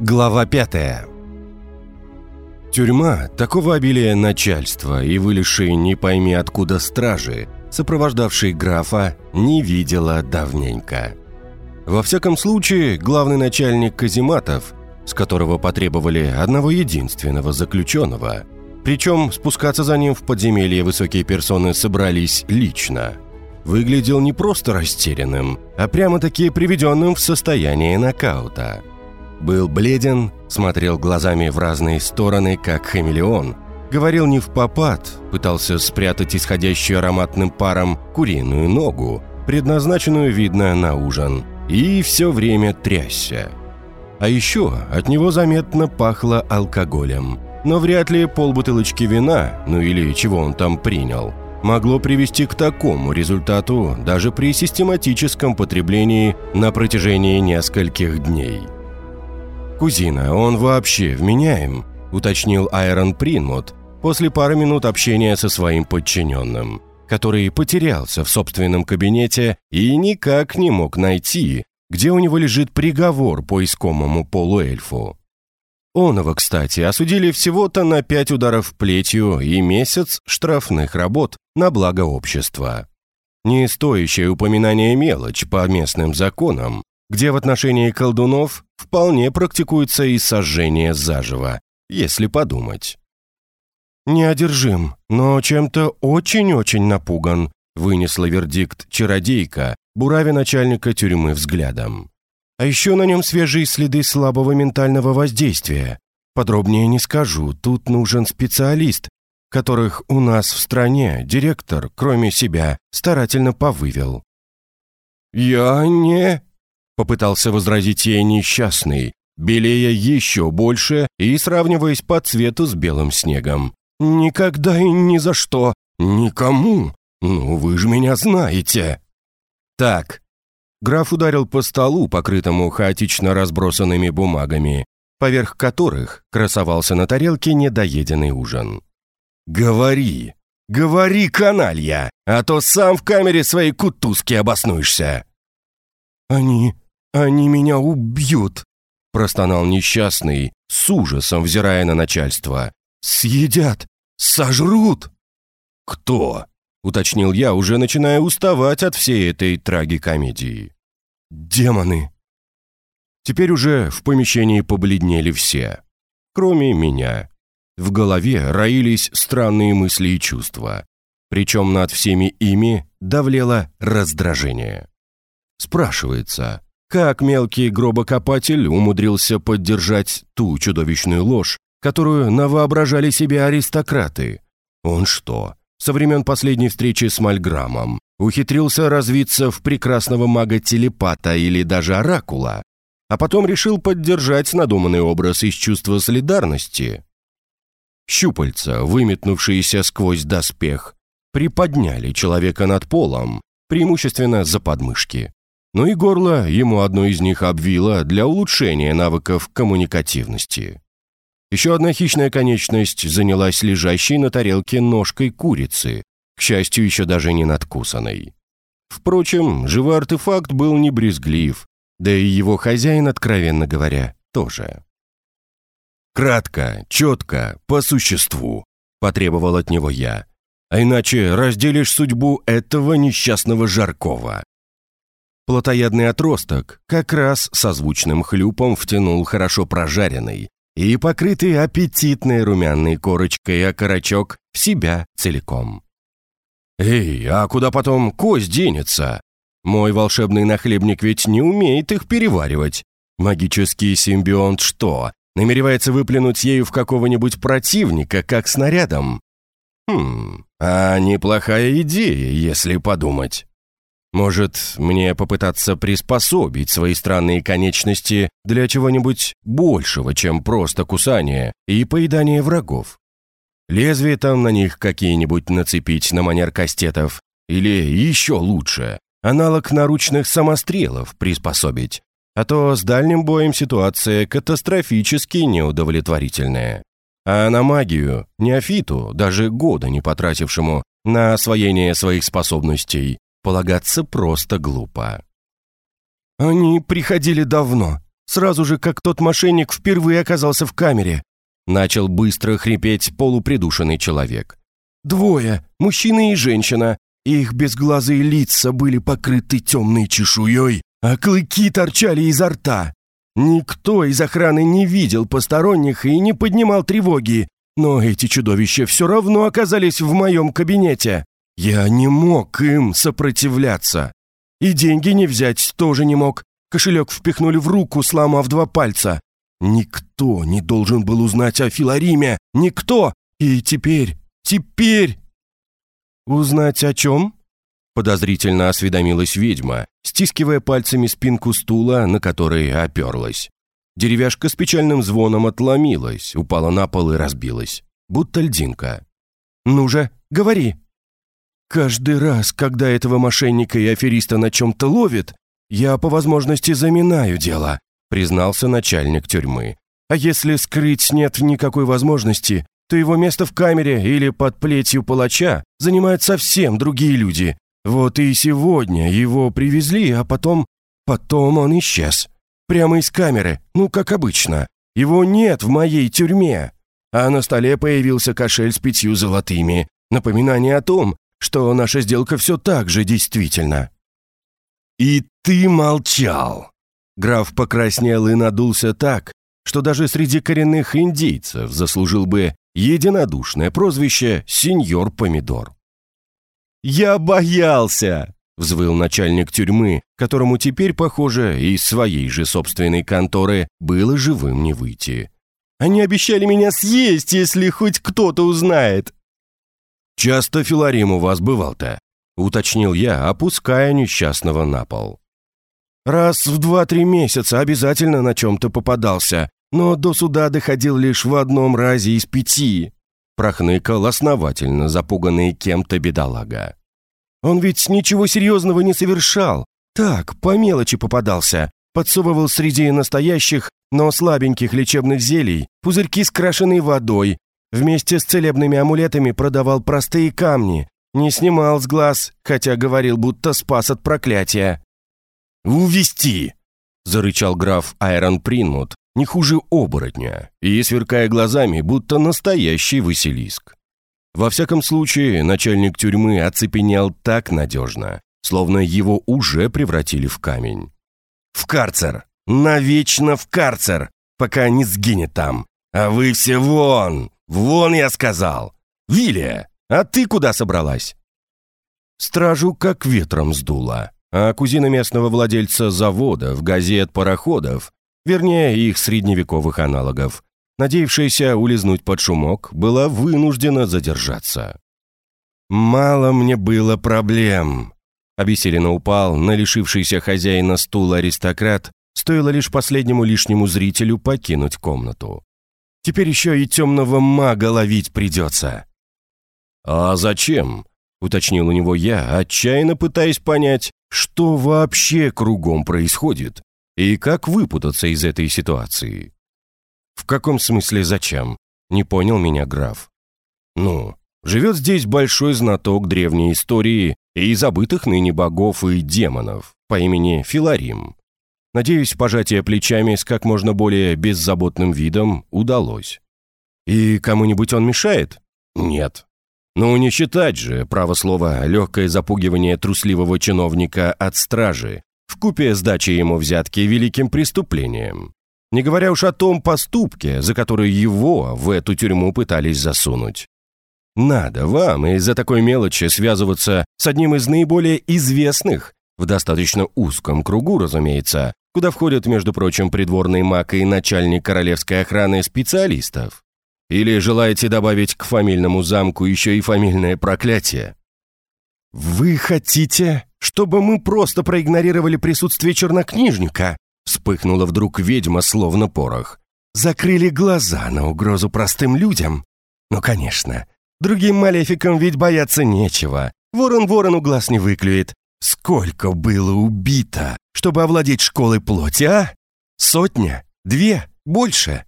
Глава 5 Тюрьма такого обилия начальства и вылезшие не пойми откуда стражи, сопровождавшие графа, не видела давненько. Во всяком случае, главный начальник Казиматов, с которого потребовали одного единственного заключенного, причем спускаться за ним в подземелье высокие персоны собрались лично, выглядел не просто растерянным, а прямо-таки приведенным в состояние нокаута – был бледен, смотрел глазами в разные стороны, как хамелеон. Говорил не в попад, пытался спрятать исходящую ароматным паром куриную ногу, предназначенную, видно, на ужин, и все время трясся. А еще от него заметно пахло алкоголем. Но вряд ли полбутылочки вина, ну или чего он там принял, могло привести к такому результату даже при систематическом потреблении на протяжении нескольких дней. «Кузина, он вообще вменяем?» – уточнил Айрон Принмут после пары минут общения со своим подчиненным, который потерялся в собственном кабинете и никак не мог найти, где у него лежит приговор по искомому полуэльфу. Оного, кстати, осудили всего-то на пять ударов плетью и месяц штрафных работ на благо общества. Не стоящее упоминание мелочь по местным законам, где в отношении колдунов вполне практикуется и сожжение заживо, если подумать. «Неодержим, но чем-то очень-очень напуган», вынесла вердикт чародейка, буравя начальника тюрьмы взглядом. «А еще на нем свежие следы слабого ментального воздействия. Подробнее не скажу, тут нужен специалист, которых у нас в стране директор, кроме себя, старательно повывел». «Я не...» Попытался возразить ей несчастный, белея еще больше и сравниваясь по цвету с белым снегом. «Никогда и ни за что! Никому! Ну, вы же меня знаете!» «Так». Граф ударил по столу, покрытому хаотично разбросанными бумагами, поверх которых красовался на тарелке недоеденный ужин. «Говори! Говори, каналья! А то сам в камере своей кутузки обоснуешься!» «Они «Они меня убьют!» – простонал несчастный, с ужасом взирая на начальство. «Съедят! Сожрут!» «Кто?» – уточнил я, уже начиная уставать от всей этой трагикомедии. «Демоны!» Теперь уже в помещении побледнели все, кроме меня. В голове роились странные мысли и чувства. Причем над всеми ими давлело раздражение. Спрашивается, как мелкий гробокопатель умудрился поддержать ту чудовищную ложь, которую навоображали себе аристократы? Он что, со времен последней встречи с Мальграмом, ухитрился развиться в прекрасного мага-телепата или даже оракула, а потом решил поддержать надуманный образ из чувства солидарности? Щупальца, выметнувшиеся сквозь доспех, приподняли человека над полом, преимущественно за подмышки. Ну и горло ему одно из них обвило для улучшения навыков коммуникативности. Еще одна хищная конечность занялась лежащей на тарелке ножкой курицы, к счастью, еще даже не надкусанной. Впрочем, живой артефакт был не брезглив, да и его хозяин, откровенно говоря, тоже. «Кратко, четко, по существу», — потребовал от него я. «А иначе разделишь судьбу этого несчастного Жаркова». Плотоядный отросток как раз со звучным хлюпом втянул хорошо прожаренный и покрытый аппетитной румяной корочкой окорочок в себя целиком. «Эй, а куда потом кость денется? Мой волшебный нахлебник ведь не умеет их переваривать. Магический симбионт что, намеревается выплюнуть ею в какого-нибудь противника, как снарядом? Хм, а неплохая идея, если подумать». Может, мне попытаться приспособить свои странные конечности для чего-нибудь большего, чем просто кусание и поедание врагов? Лезвие там на них какие-нибудь нацепить на манер кастетов? Или еще лучше, аналог наручных самострелов приспособить? А то с дальним боем ситуация катастрофически неудовлетворительная. А на магию, неофиту, даже года не потратившему на освоение своих способностей, полагаться просто глупо. «Они приходили давно», сразу же, как тот мошенник впервые оказался в камере. Начал быстро хрипеть полупридушенный человек. Двое, мужчина и женщина. Их безглазые лица были покрыты темной чешуей, а клыки торчали изо рта. Никто из охраны не видел посторонних и не поднимал тревоги, но эти чудовища все равно оказались в моем кабинете. Я не мог им сопротивляться. И деньги не взять тоже не мог. Кошелек впихнули в руку, сломав два пальца. Никто не должен был узнать о Филариме. Никто. И теперь, теперь... «Узнать о чем?» Подозрительно осведомилась ведьма, стискивая пальцами спинку стула, на который оперлась. Деревяшка с печальным звоном отломилась, упала на пол и разбилась, будто льдинка. «Ну же, говори!» «Каждый раз, когда этого мошенника и афериста на чем-то ловит, я по возможности заминаю дело», признался начальник тюрьмы. «А если скрыть нет никакой возможности, то его место в камере или под плетью палача занимают совсем другие люди. Вот и сегодня его привезли, а потом... Потом он исчез. Прямо из камеры, ну, как обычно. Его нет в моей тюрьме. А на столе появился кошель с пятью золотыми. Напоминание о том, что наша сделка все так же действительно. «И ты молчал!» Граф покраснел и надулся так, что даже среди коренных индейцев заслужил бы единодушное прозвище «Сеньор Помидор». «Я боялся!» — взвыл начальник тюрьмы, которому теперь, похоже, из своей же собственной конторы было живым не выйти. «Они обещали меня съесть, если хоть кто-то узнает!» «Часто Филарим у вас бывал-то?» — уточнил я, опуская несчастного на пол. «Раз в два-три месяца обязательно на чем-то попадался, но до суда доходил лишь в одном разе из пяти», — прохныкал основательно запуганный кем-то бедолага. Он ведь ничего серьезного не совершал. Так, по мелочи попадался. Подсовывал среди настоящих, но слабеньких лечебных зелий пузырьки с крашеной водой. Вместе с целебными амулетами продавал простые камни. Не снимал с глаз, хотя говорил, будто спас от проклятия. «Увести!» — зарычал граф Айрон Принмут, не хуже оборотня, и сверкая глазами, будто настоящий Василиск. Во всяком случае, начальник тюрьмы оцепенел так надежно, словно его уже превратили в камень. «В карцер! Навечно в карцер! Пока не сгинет там! А вы все вон! Вон, я сказал! Вилия, а ты куда собралась?» Стражу как ветром сдуло, а кузина местного владельца завода в газет пароходов, вернее, их средневековых аналогов, надеявшаяся улизнуть под шумок, была вынуждена задержаться. «Мало мне было проблем», — обессиленно упал на лишившийся хозяина стула аристократ, стоило лишь последнему лишнему зрителю покинуть комнату. «Теперь еще и темного мага ловить придется». «А зачем?» — уточнил у него я, отчаянно пытаясь понять, что вообще кругом происходит и как выпутаться из этой ситуации. «В каком смысле зачем?» — не понял меня граф. «Ну, живет здесь большой знаток древней истории и забытых ныне богов и демонов по имени Филарим. Надеюсь, пожатие плечами с как можно более беззаботным видом удалось. И кому-нибудь он мешает? Нет. Ну, не считать же, право слова, легкое запугивание трусливого чиновника от стражи, вкупе с дачей ему взятки великим преступлением. Не говоря уж о том поступке, за который его в эту тюрьму пытались засунуть. Надо вам из-за такой мелочи связываться с одним из наиболее известных, в достаточно узком кругу, разумеется, куда входят, между прочим, придворный маг и начальник королевской охраны специалистов. Или желаете добавить к фамильному замку еще и фамильное проклятие? «Вы хотите, чтобы мы просто проигнорировали присутствие чернокнижника?» Вспыхнула вдруг ведьма, словно порох. Закрыли глаза на угрозу простым людям. Ну, конечно. Другим малефикам ведь бояться нечего. Ворон ворону глаз не выклюет. Сколько было убито, чтобы овладеть школой плоти, а? Сотня? Две? Больше?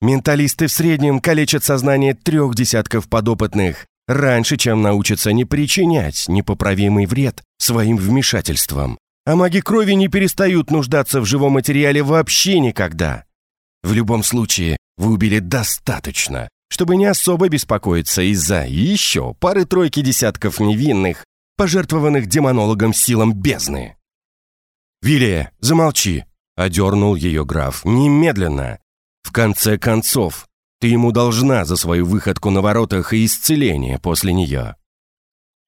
Менталисты в среднем калечат сознание трех десятков подопытных раньше, чем научатся не причинять непоправимый вред своим вмешательством А маги крови не перестают нуждаться в живом материале вообще никогда. В любом случае, вы убили достаточно, чтобы не особо беспокоиться из-за еще пары-тройки десятков невинных, пожертвованных демонологом силам бездны. «Вилия, замолчи!» — одернул ее граф. «Немедленно! В конце концов, ты ему должна за свою выходку на воротах и исцеление после нее».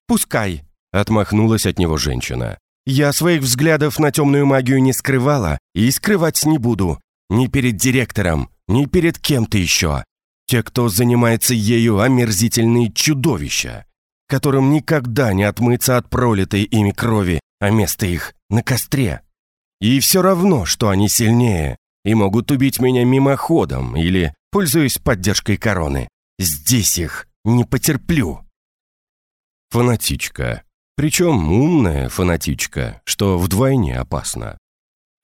«Пускай», — отмахнулась от него женщина. «Я своих взглядов на темную магию не скрывала и скрывать не буду. Ни перед директором, ни перед кем-то еще. Те, кто занимается ею, омерзительные чудовища, которым никогда не отмыться от пролитой ими крови, а место их на костре. И все равно, что они сильнее и могут убить меня мимоходом или, пользуясь поддержкой короны. Здесь их не потерплю. Фанатичка. Причем умная фанатичка, что вдвойне опасно.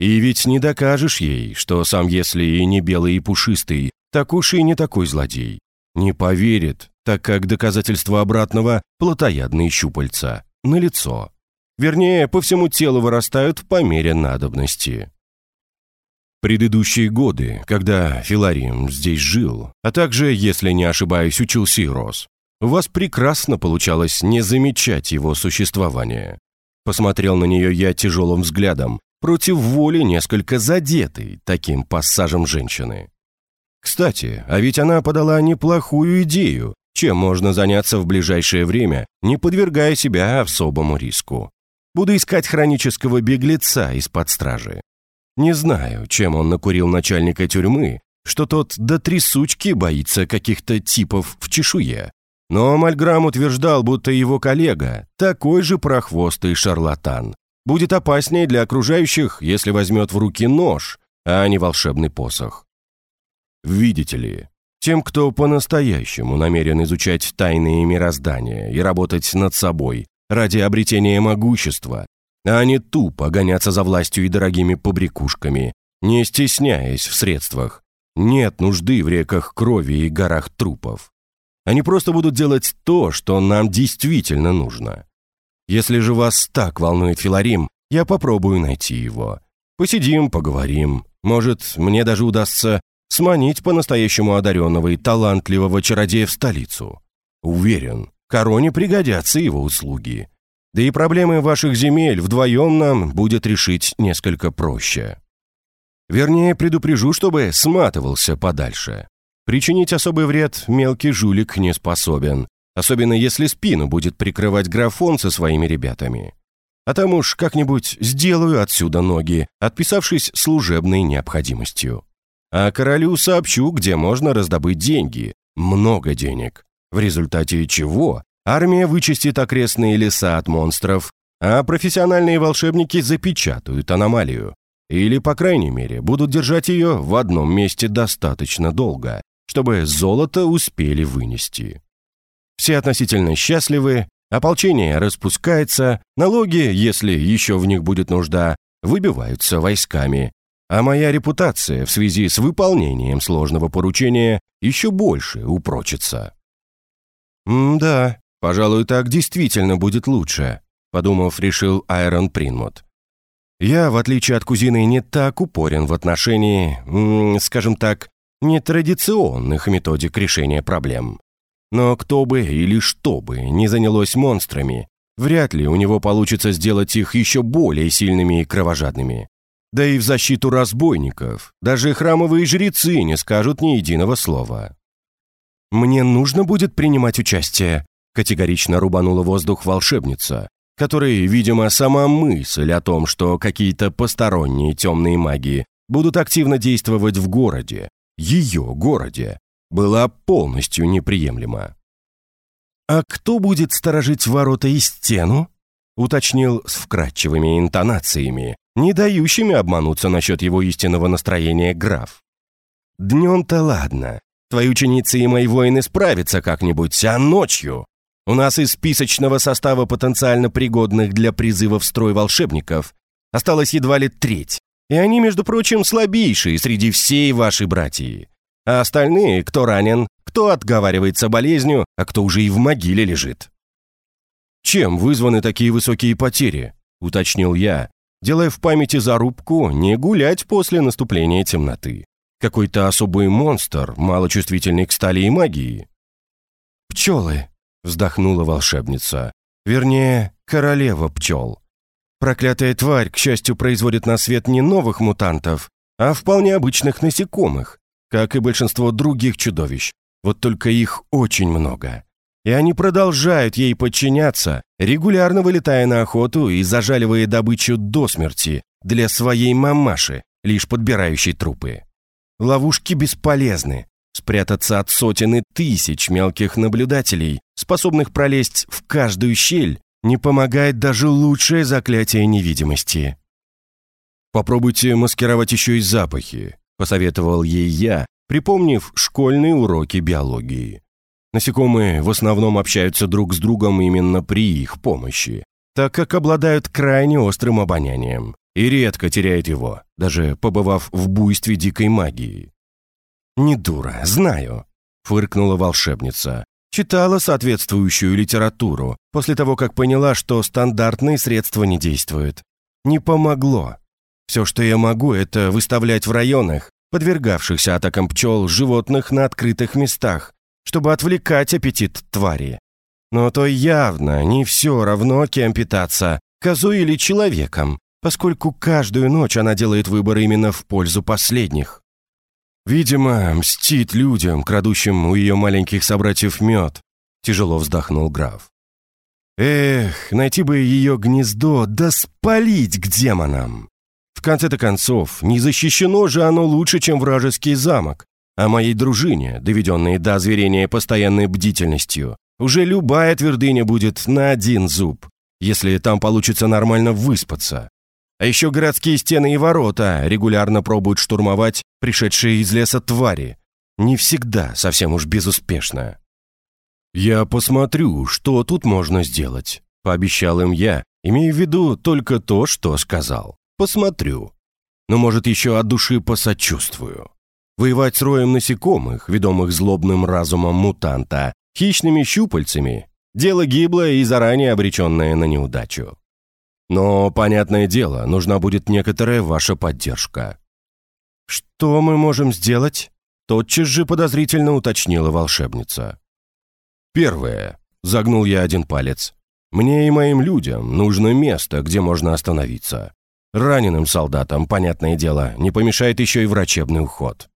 И ведь не докажешь ей, что сам если и не белый и пушистый, так уж и не такой злодей. Не поверит, так как доказательство обратного – плотоядные щупальца, на лицо. Вернее, по всему телу вырастают по мере надобности. Предыдущие годы, когда Филарим здесь жил, а также, если не ошибаюсь, учился и рос, у вас прекрасно получалось не замечать его существование. Посмотрел на нее я тяжелым взглядом, против воли несколько задетый таким пассажем женщины. Кстати, а ведь она подала неплохую идею, чем можно заняться в ближайшее время, не подвергая себя особому риску. Буду искать хронического беглеца из-под стражи. Не знаю, чем он накурил начальника тюрьмы, что тот до трясучки боится каких-то типов в чешуе. Но Мальграм утверждал, будто его коллега, такой же прохвостый шарлатан, будет опаснее для окружающих, если возьмет в руки нож, а не волшебный посох. Видите ли, тем, кто по-настоящему намерен изучать тайные мироздания и работать над собой, ради обретения могущества, а не тупо гоняться за властью и дорогими побрякушками, не стесняясь в средствах. Нет нужды в реках крови и горах трупов. Они просто будут делать то, что нам действительно нужно. Если же вас так волнует Филарим, я попробую найти его. Посидим, поговорим. Может, мне даже удастся сманить по-настоящему одаренного и талантливого чародея в столицу. Уверен, Короне пригодятся его услуги. Да и проблемы ваших земель вдвоем нам будет решить несколько проще. Вернее, предупрежу, чтобы сматывался подальше. Причинить особый вред мелкий жулик не способен, особенно если спину будет прикрывать графон со своими ребятами. А там уж как-нибудь сделаю отсюда ноги, отписавшись служебной необходимостью. А королю сообщу, где можно раздобыть деньги. Много денег в результате чего армия вычистит окрестные леса от монстров, а профессиональные волшебники запечатают аномалию. Или, по крайней мере, будут держать ее в одном месте достаточно долго, чтобы золото успели вынести. Все относительно счастливы, ополчение распускается, налоги, если еще в них будет нужда, выбиваются войсками, а моя репутация в связи с выполнением сложного поручения еще больше упрочится. «М-да, пожалуй, так действительно будет лучше», — подумав, решил Айрон Принмут. «Я, в отличие от кузины, не так упорен в отношении, скажем так, нетрадиционных методик решения проблем. Но кто бы или что бы не занялось монстрами, вряд ли у него получится сделать их еще более сильными и кровожадными. Да и в защиту разбойников даже храмовые жрецы не скажут ни единого слова. «Мне нужно будет принимать участие», категорично рубанула воздух волшебница, которой, видимо, сама мысль о том, что какие-то посторонние темные маги будут активно действовать в городе, ее городе, была полностью неприемлема. «А кто будет сторожить ворота и стену?» Уточнил с вкрадчивыми интонациями, не дающими обмануться насчет его истинного настроения граф. «Днем-то ладно, Твои ученицы и мои воины справятся как-нибудь, а ночью у нас из списочного состава потенциально пригодных для призыва в строй волшебников осталось едва ли треть. И они, между прочим, слабейшие среди всей вашей братьи. А остальные, кто ранен, кто отговаривается болезнью, а кто уже и в могиле лежит. «Чем вызваны такие высокие потери?» — уточнил я, делая в памяти зарубку не гулять после наступления темноты. Какой-то особый монстр, малочувствительный к стали и магии. «Пчелы», — вздохнула волшебница. «Вернее, королева пчел. Проклятая тварь, к счастью, производит на свет не новых мутантов, а вполне обычных насекомых, как и большинство других чудовищ. Вот только их очень много. И они продолжают ей подчиняться, регулярно вылетая на охоту и зажаливая добычу до смерти для своей мамаши, лишь подбирающей трупы. Ловушки бесполезны. Спрятаться от сотен и тысяч мелких наблюдателей, способных пролезть в каждую щель, не помогает даже лучшее заклятие невидимости. «Попробуйте маскировать еще и запахи», — посоветовал ей я, припомнив школьные уроки биологии. Насекомые в основном общаются друг с другом именно при их помощи, так как обладают крайне острым обонянием и редко теряют его, даже побывав в буйстве дикой магии. «Не дура, знаю», — фыркнула волшебница. Читала соответствующую литературу после того, как поняла, что стандартные средства не действуют. Не помогло. Все, что я могу, это выставлять в районах, подвергавшихся атакам пчел, животных на открытых местах, чтобы отвлекать аппетит твари. Но то явно не все равно, кем питаться, козой или человеком, поскольку каждую ночь она делает выбор именно в пользу последних. Видимо, мстит людям, крадущим у ее маленьких собратьев мед, тяжело вздохнул граф. Эх, найти бы ее гнездо, да спалить к демонам. В конце-то концов, не защищено же оно лучше, чем вражеский замок. А моей дружине, доведенной до озверения постоянной бдительностью, уже любая твердыня будет на один зуб, если там получится нормально выспаться. А еще городские стены и ворота регулярно пробуют штурмовать пришедшие из леса твари. Не всегда совсем уж безуспешно. «Я посмотрю, что тут можно сделать», — пообещал им я, имея в виду только то, что сказал. Посмотрю. Но, может, еще от души посочувствую. Воевать с роем насекомых, ведомых злобным разумом мутанта, хищными щупальцами – дело гиблое и заранее обреченное на неудачу. Но, понятное дело, нужна будет некоторая ваша поддержка. «Что мы можем сделать?» – тотчас же подозрительно уточнила волшебница. «Первое», – загнул я один палец. «Мне и моим людям нужно место, где можно остановиться. Раненым солдатам, понятное дело, не помешает еще и врачебный уход.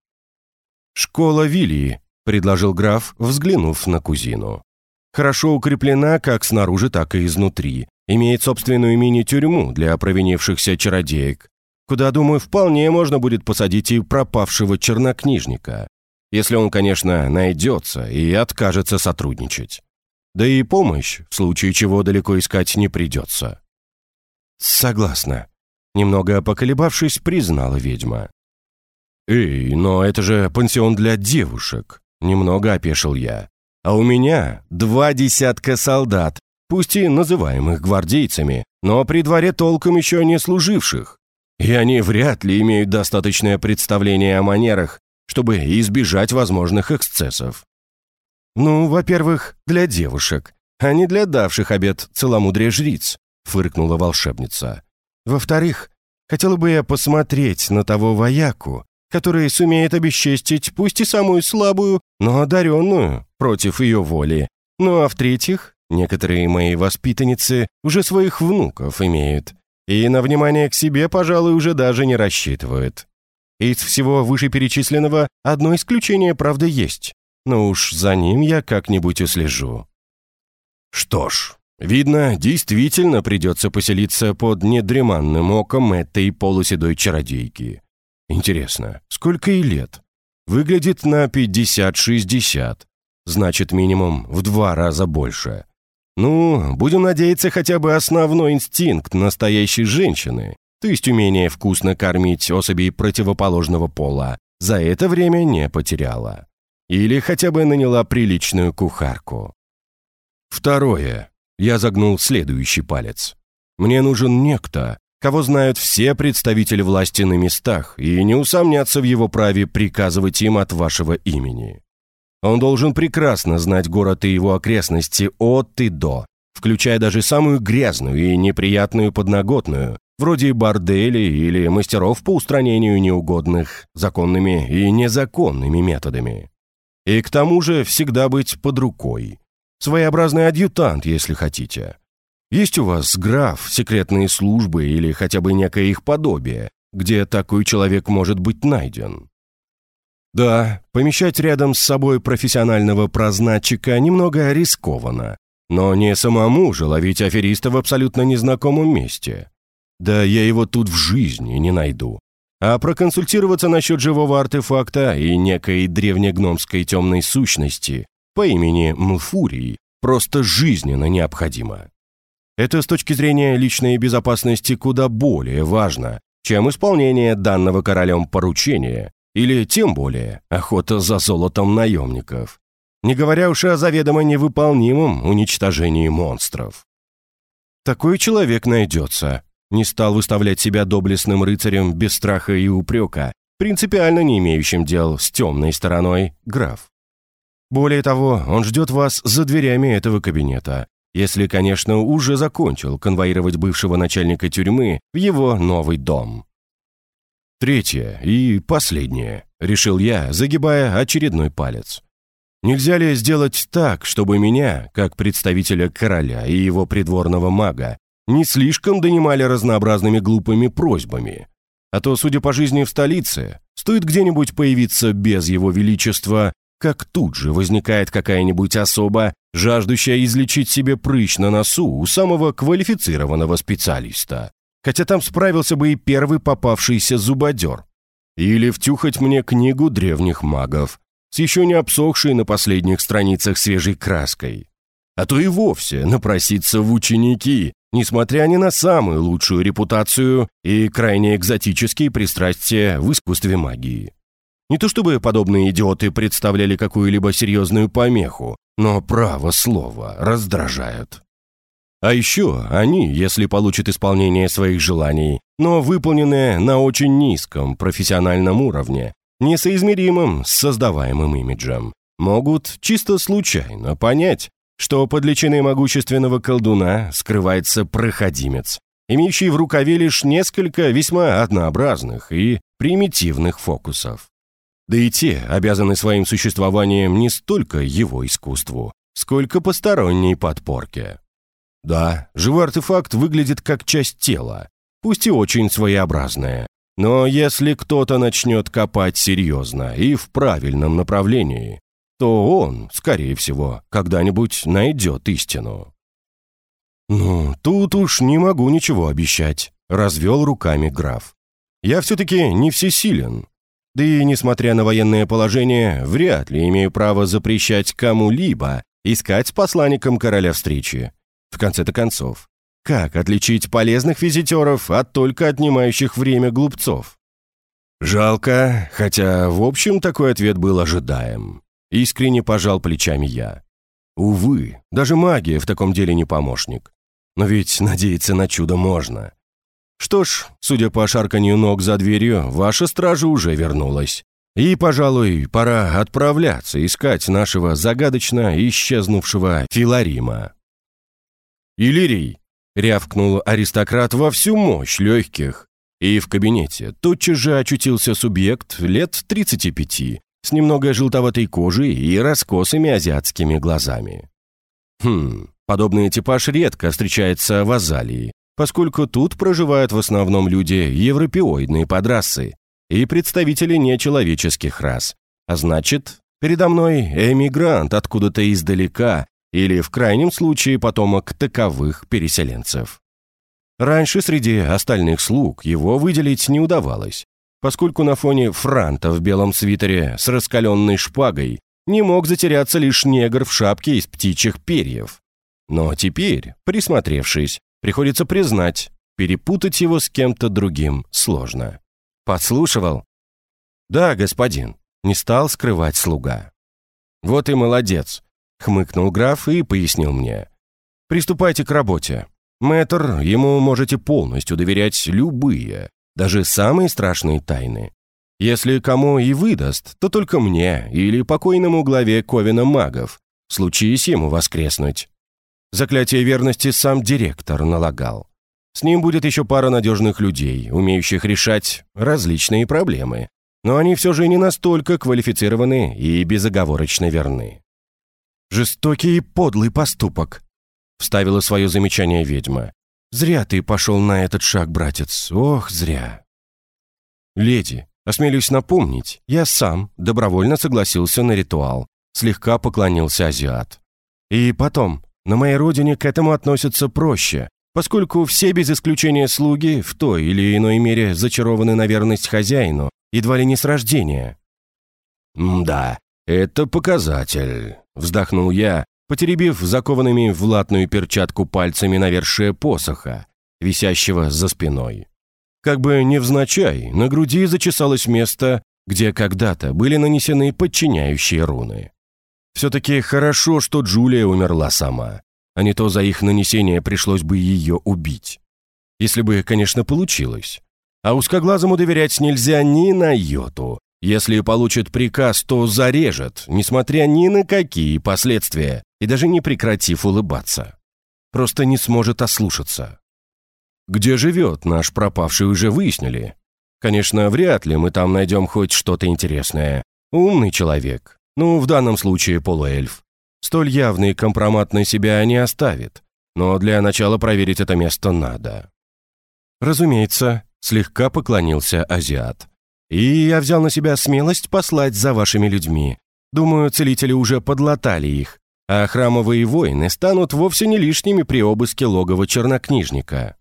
«Школа Вилии», — предложил граф, взглянув на кузину. «Хорошо укреплена как снаружи, так и изнутри. Имеет собственную мини-тюрьму для провинившихся чародеек, куда, думаю, вполне можно будет посадить и пропавшего чернокнижника, если он, конечно, найдется и откажется сотрудничать. Да и помощь, в случае чего далеко искать не придется». «Согласна», Немного поколебавшись, признала ведьма. «Эй, но это же пансион для девушек!» Немного опешил я. «А у меня два десятка солдат, пусть и называемых гвардейцами, но при дворе толком еще не служивших. И они вряд ли имеют достаточное представление о манерах, чтобы избежать возможных эксцессов. «Ну, во-первых, для девушек, а не для давших обед целомудрия жриц», — фыркнула волшебница. Во-вторых, хотела бы я посмотреть на того вояку, который сумеет обесчестить пусть и самую слабую, но одаренную против ее воли. Ну а в-третьих, некоторые мои воспитанницы уже своих внуков имеют, и на внимание к себе, пожалуй, уже даже не рассчитывают. Из всего вышеперечисленного одно исключение, правда, есть, но уж за ним я как-нибудь услежу. Что ж, Видно, действительно придется поселиться под недреманным оком этой полуседой чародейки. Интересно, сколько ей лет? Выглядит на 50-60. Значит, минимум в два раза больше. Ну, будем надеяться, хотя бы основной инстинкт настоящей женщины, то есть умение вкусно кормить особей противоположного пола, за это время не потеряла. Или хотя бы наняла приличную кухарку. Второе. Я загнул следующий палец. «Мне нужен некто, кого знают все представители власти на местах, и не усомнятся в его праве приказывать им от вашего имени. Он должен прекрасно знать город и его окрестности от и до, включая даже самую грязную и неприятную подноготную, вроде борделей или мастеров по устранению неугодных законными и незаконными методами. И к тому же всегда быть под рукой. Своеобразный адъютант, если хотите. Есть у вас, граф, секретные службы или хотя бы некое их подобие, где такой человек может быть найден? Да, помещать рядом с собой профессионального прознатчика немного рискованно, но не самому же ловить афериста в абсолютно незнакомом месте. Да я его тут в жизни не найду. А проконсультироваться насчет живого артефакта и некой древнегномской темной сущности по имени Мфурий просто жизненно необходимо. Это с точки зрения личной безопасности куда более важно, чем исполнение данного королем поручения или, тем более, охота за золотом наемников. Не говоря уж о заведомо невыполнимом уничтожении монстров. Такой человек найдется. Не стал выставлять себя доблестным рыцарем без страха и упрека, принципиально не имеющим дел с темной стороной граф. Более того, он ждет вас за дверями этого кабинета, если, конечно, уже закончил конвоировать бывшего начальника тюрьмы в его новый дом. Третье и последнее, решил я, загибая очередной палец. Нельзя ли сделать так, чтобы меня, как представителя короля и его придворного мага, не слишком донимали разнообразными глупыми просьбами? А то, судя по жизни в столице, стоит где-нибудь появиться без его величества, как тут же возникает какая-нибудь особа, жаждущая излечить себе прыщ на носу у самого квалифицированного специалиста хотя там справился бы и первый попавшийся зубодер. Или втюхать мне книгу древних магов, с еще не обсохшей на последних страницах свежей краской. А то и вовсе напроситься в ученики, несмотря ни на самую лучшую репутацию и крайне экзотические пристрастия в искусстве магии. Не то чтобы подобные идиоты представляли какую-либо серьезную помеху, но право слова раздражают. А еще они, если получат исполнение своих желаний, но выполненное на очень низком профессиональном уровне, несоизмеримым с создаваемым имиджем, могут чисто случайно понять, что под личиной могущественного колдуна скрывается проходимец, имеющий в рукаве лишь несколько весьма однообразных и примитивных фокусов. Да и те обязаны своим существованием не столько его искусству, сколько посторонней подпорке. Да, живой артефакт выглядит как часть тела, пусть и очень своеобразная. Но если кто-то начнет копать серьезно и в правильном направлении, то он, скорее всего, когда-нибудь найдет истину. «Ну, тут уж не могу ничего обещать», — развел руками граф. «Я все-таки не всесилен. Да и, несмотря на военное положение, вряд ли имею право запрещать кому-либо искать с посланником короля встречи. В конце-то концов, как отличить полезных визитеров от только отнимающих время глупцов? Жалко, хотя, в общем, такой ответ был ожидаем. Искренне пожал плечами я. Увы, даже магия в таком деле не помощник. Но ведь надеяться на чудо можно. Что ж, судя по шарканью ног за дверью, ваша стража уже вернулась. И, пожалуй, пора отправляться искать нашего загадочно исчезнувшего Филарима. «Иллирий!» — рявкнул аристократ во всю мощь легких. И в кабинете тотчас же очутился субъект лет 35, с немного желтоватой кожей и раскосыми азиатскими глазами. Хм, подобный типаж редко встречается в Азалии, поскольку тут проживают в основном люди европеоидные подрасы и представители нечеловеческих рас. А значит, передо мной эмигрант откуда-то издалека, или, в крайнем случае, потомок таковых переселенцев. Раньше среди остальных слуг его выделить не удавалось, поскольку на фоне франта в белом свитере с раскаленной шпагой не мог затеряться лишь негр в шапке из птичьих перьев. Но теперь, присмотревшись, приходится признать, перепутать его с кем-то другим сложно. Подслушивал? Да, господин, не стал скрывать слуга. Вот и молодец хмыкнул граф и пояснил мне. «Приступайте к работе. Мэтр, ему можете полностью доверять любые, даже самые страшные тайны. Если кому и выдаст, то только мне или покойному главе Ковина магов, случись ему воскреснуть. Заклятие верности сам директор налагал. С ним будет еще пара надежных людей, умеющих решать различные проблемы. Но они все же не настолько квалифицированы и безоговорочно верны. «Жестокий и подлый поступок», — вставила свое замечание ведьма. «Зря ты пошел на этот шаг, братец, ох, зря». «Леди, осмелюсь напомнить, я сам добровольно согласился на ритуал», — слегка поклонился азиат. «И потом, на моей родине к этому относятся проще, поскольку все без исключения слуги в той или иной мере зачарованы на верность хозяину, едва ли не с рождения». «Да, это показатель», — вздохнул я, потеребив закованными в латную перчатку пальцами навершие посоха, висящего за спиной. Как бы невзначай, на груди зачесалось место, где когда-то были нанесены подчиняющие руны. Все-таки хорошо, что Джулия умерла сама а не то за их нанесение пришлось бы ее убить. Если бы, конечно, получилось. А узкоглазому доверять нельзя ни на йоту. Если получит приказ, то зарежет, несмотря ни на какие последствия, и даже не прекратив улыбаться. Просто не сможет ослушаться. Где живет наш пропавший, уже выяснили. Конечно, вряд ли мы там найдем хоть что-то интересное. Умный человек. Ну, в данном случае полуэльф. Столь явный компромат на себя не оставит, но для начала проверить это место надо. Разумеется, слегка поклонился азиат. И я взял на себя смелость послать за вашими людьми. Думаю, целители уже подлатали их, а храмовые воины станут вовсе не лишними при обыске логова чернокнижника.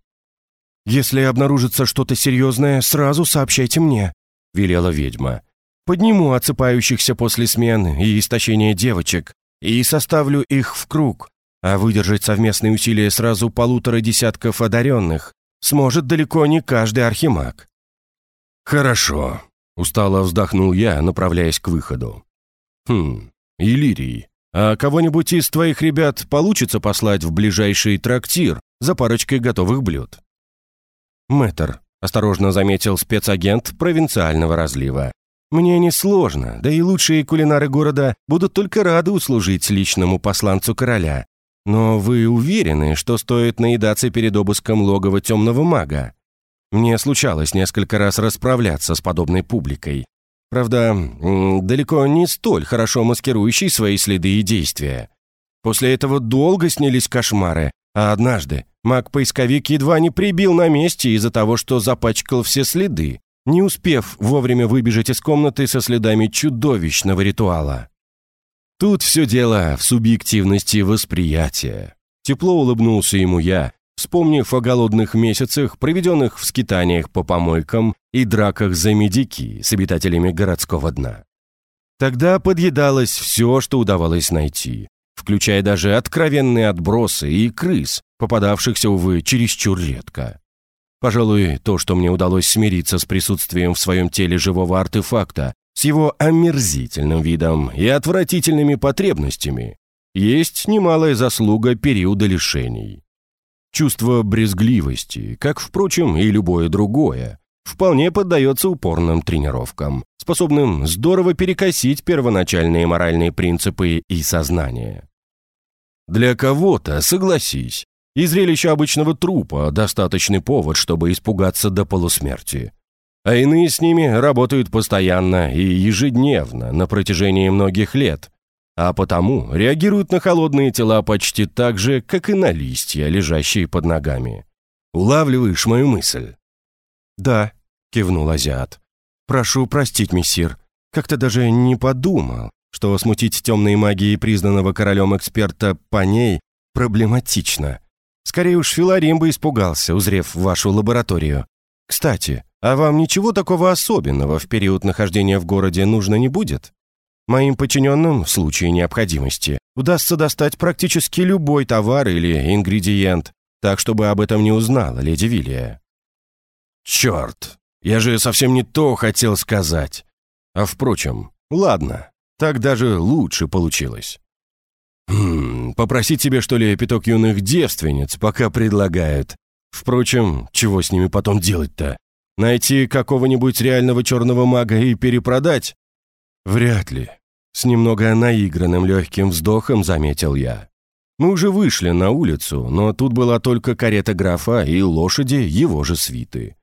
«Если обнаружится что-то серьезное, сразу сообщайте мне», — велела ведьма. «Подниму отсыпающихся после смены и истощения девочек, и составлю их в круг, а выдержать совместные усилия сразу полутора десятков одаренных сможет далеко не каждый архимаг. «Хорошо», — устало вздохнул я, направляясь к выходу. «Хм, Иллирий, а кого-нибудь из твоих ребят получится послать в ближайший трактир за парочкой готовых блюд?» «Мэтр», — осторожно заметил спецагент провинциального разлива. Мне несложно, да и лучшие кулинары города будут только рады услужить личному посланцу короля. Но вы уверены, что стоит наедаться перед обыском логова темного мага? Мне случалось несколько раз расправляться с подобной публикой. Правда, далеко не столь хорошо маскирующий свои следы и действия. После этого долго снились кошмары, а однажды маг-поисковик едва не прибил на месте из-за того, что запачкал все следы не успев вовремя выбежать из комнаты со следами чудовищного ритуала. Тут все дело в субъективности восприятия. Тепло улыбнулся ему я, вспомнив о голодных месяцах, проведенных в скитаниях по помойкам и драках за медики с обитателями городского дна. Тогда подъедалось все, что удавалось найти, включая даже откровенные отбросы и крыс, попадавшихся, увы, чересчур редко. Пожалуй, то, что мне удалось смириться с присутствием в своем теле живого артефакта, с его омерзительным видом и отвратительными потребностями, есть немалая заслуга периода лишений. Чувство брезгливости, как, впрочем, и любое другое, вполне поддается упорным тренировкам, способным здорово перекосить первоначальные моральные принципы и сознание. Для кого-то, согласись, и зрелище обычного трупа – достаточный повод, чтобы испугаться до полусмерти. А иные с ними работают постоянно и ежедневно на протяжении многих лет, а потому реагируют на холодные тела почти так же, как и на листья, лежащие под ногами. Улавливаешь мою мысль? «Да», — кивнул азиат. «Прошу простить, мессир. Как-то даже не подумал, что смутить темной магией признанного королем эксперта по ней проблематично. Скорее уж Филарим бы испугался, узрев вашу лабораторию. Кстати, а вам ничего такого особенного в период нахождения в городе нужно не будет? Моим подчиненным, в случае необходимости, удастся достать практически любой товар или ингредиент, так, чтобы об этом не узнала леди Вилия. Черт, я же совсем не то хотел сказать. А впрочем, ладно, так даже лучше получилось. «Хм, попросить тебе, что ли, пяток юных девственниц, пока предлагают. Впрочем, чего с ними потом делать-то? Найти какого-нибудь реального черного мага и перепродать? Вряд ли. С немного наигранным легким вздохом заметил я. Мы уже вышли на улицу, но тут была только карета графа и лошади его же свиты.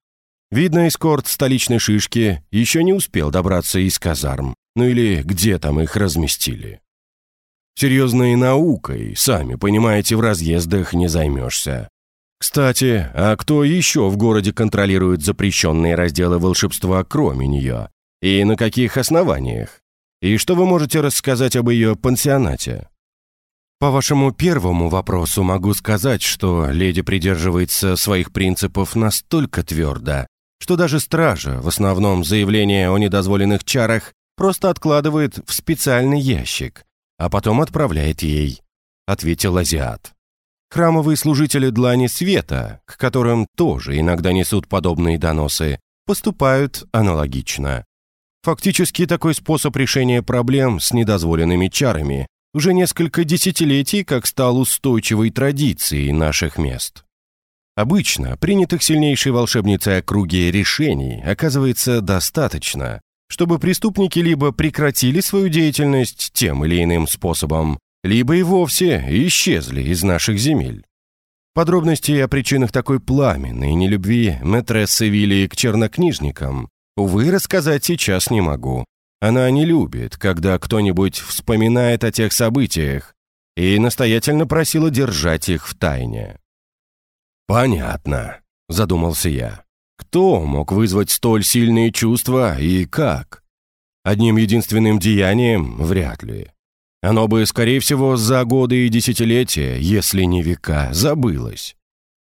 Видно, эскорт столичной шишки еще не успел добраться из казарм, ну или где там их разместили. Серьезной наукой, сами понимаете, в разъездах не займешься. Кстати, а кто еще в городе контролирует запрещенные разделы волшебства, кроме нее? И на каких основаниях? И что вы можете рассказать об ее пансионате? По вашему первому вопросу могу сказать, что леди придерживается своих принципов настолько твердо, что даже стража, в основном заявление о недозволенных чарах, просто откладывает в специальный ящик, а потом отправляет ей», — ответил азиат. Храмовые служители Длани Света, к которым тоже иногда несут подобные доносы, поступают аналогично. Фактически такой способ решения проблем с недозволенными чарами уже несколько десятилетий как стал устойчивой традицией наших мест. Обычно принятых сильнейшей волшебницей округи решений оказывается достаточно, чтобы преступники либо прекратили свою деятельность тем или иным способом, либо и вовсе исчезли из наших земель. Подробности о причинах такой пламенной нелюбви мэтрессы Вилли к чернокнижникам, увы, рассказать сейчас не могу, она не любит, когда кто-нибудь вспоминает о тех событиях, и настоятельно просила держать их в тайне. «Понятно», — задумался я. «Кто мог вызвать столь сильные чувства и как? Одним единственным деянием вряд ли. Оно бы, скорее всего, за годы и десятилетия, если не века, забылось.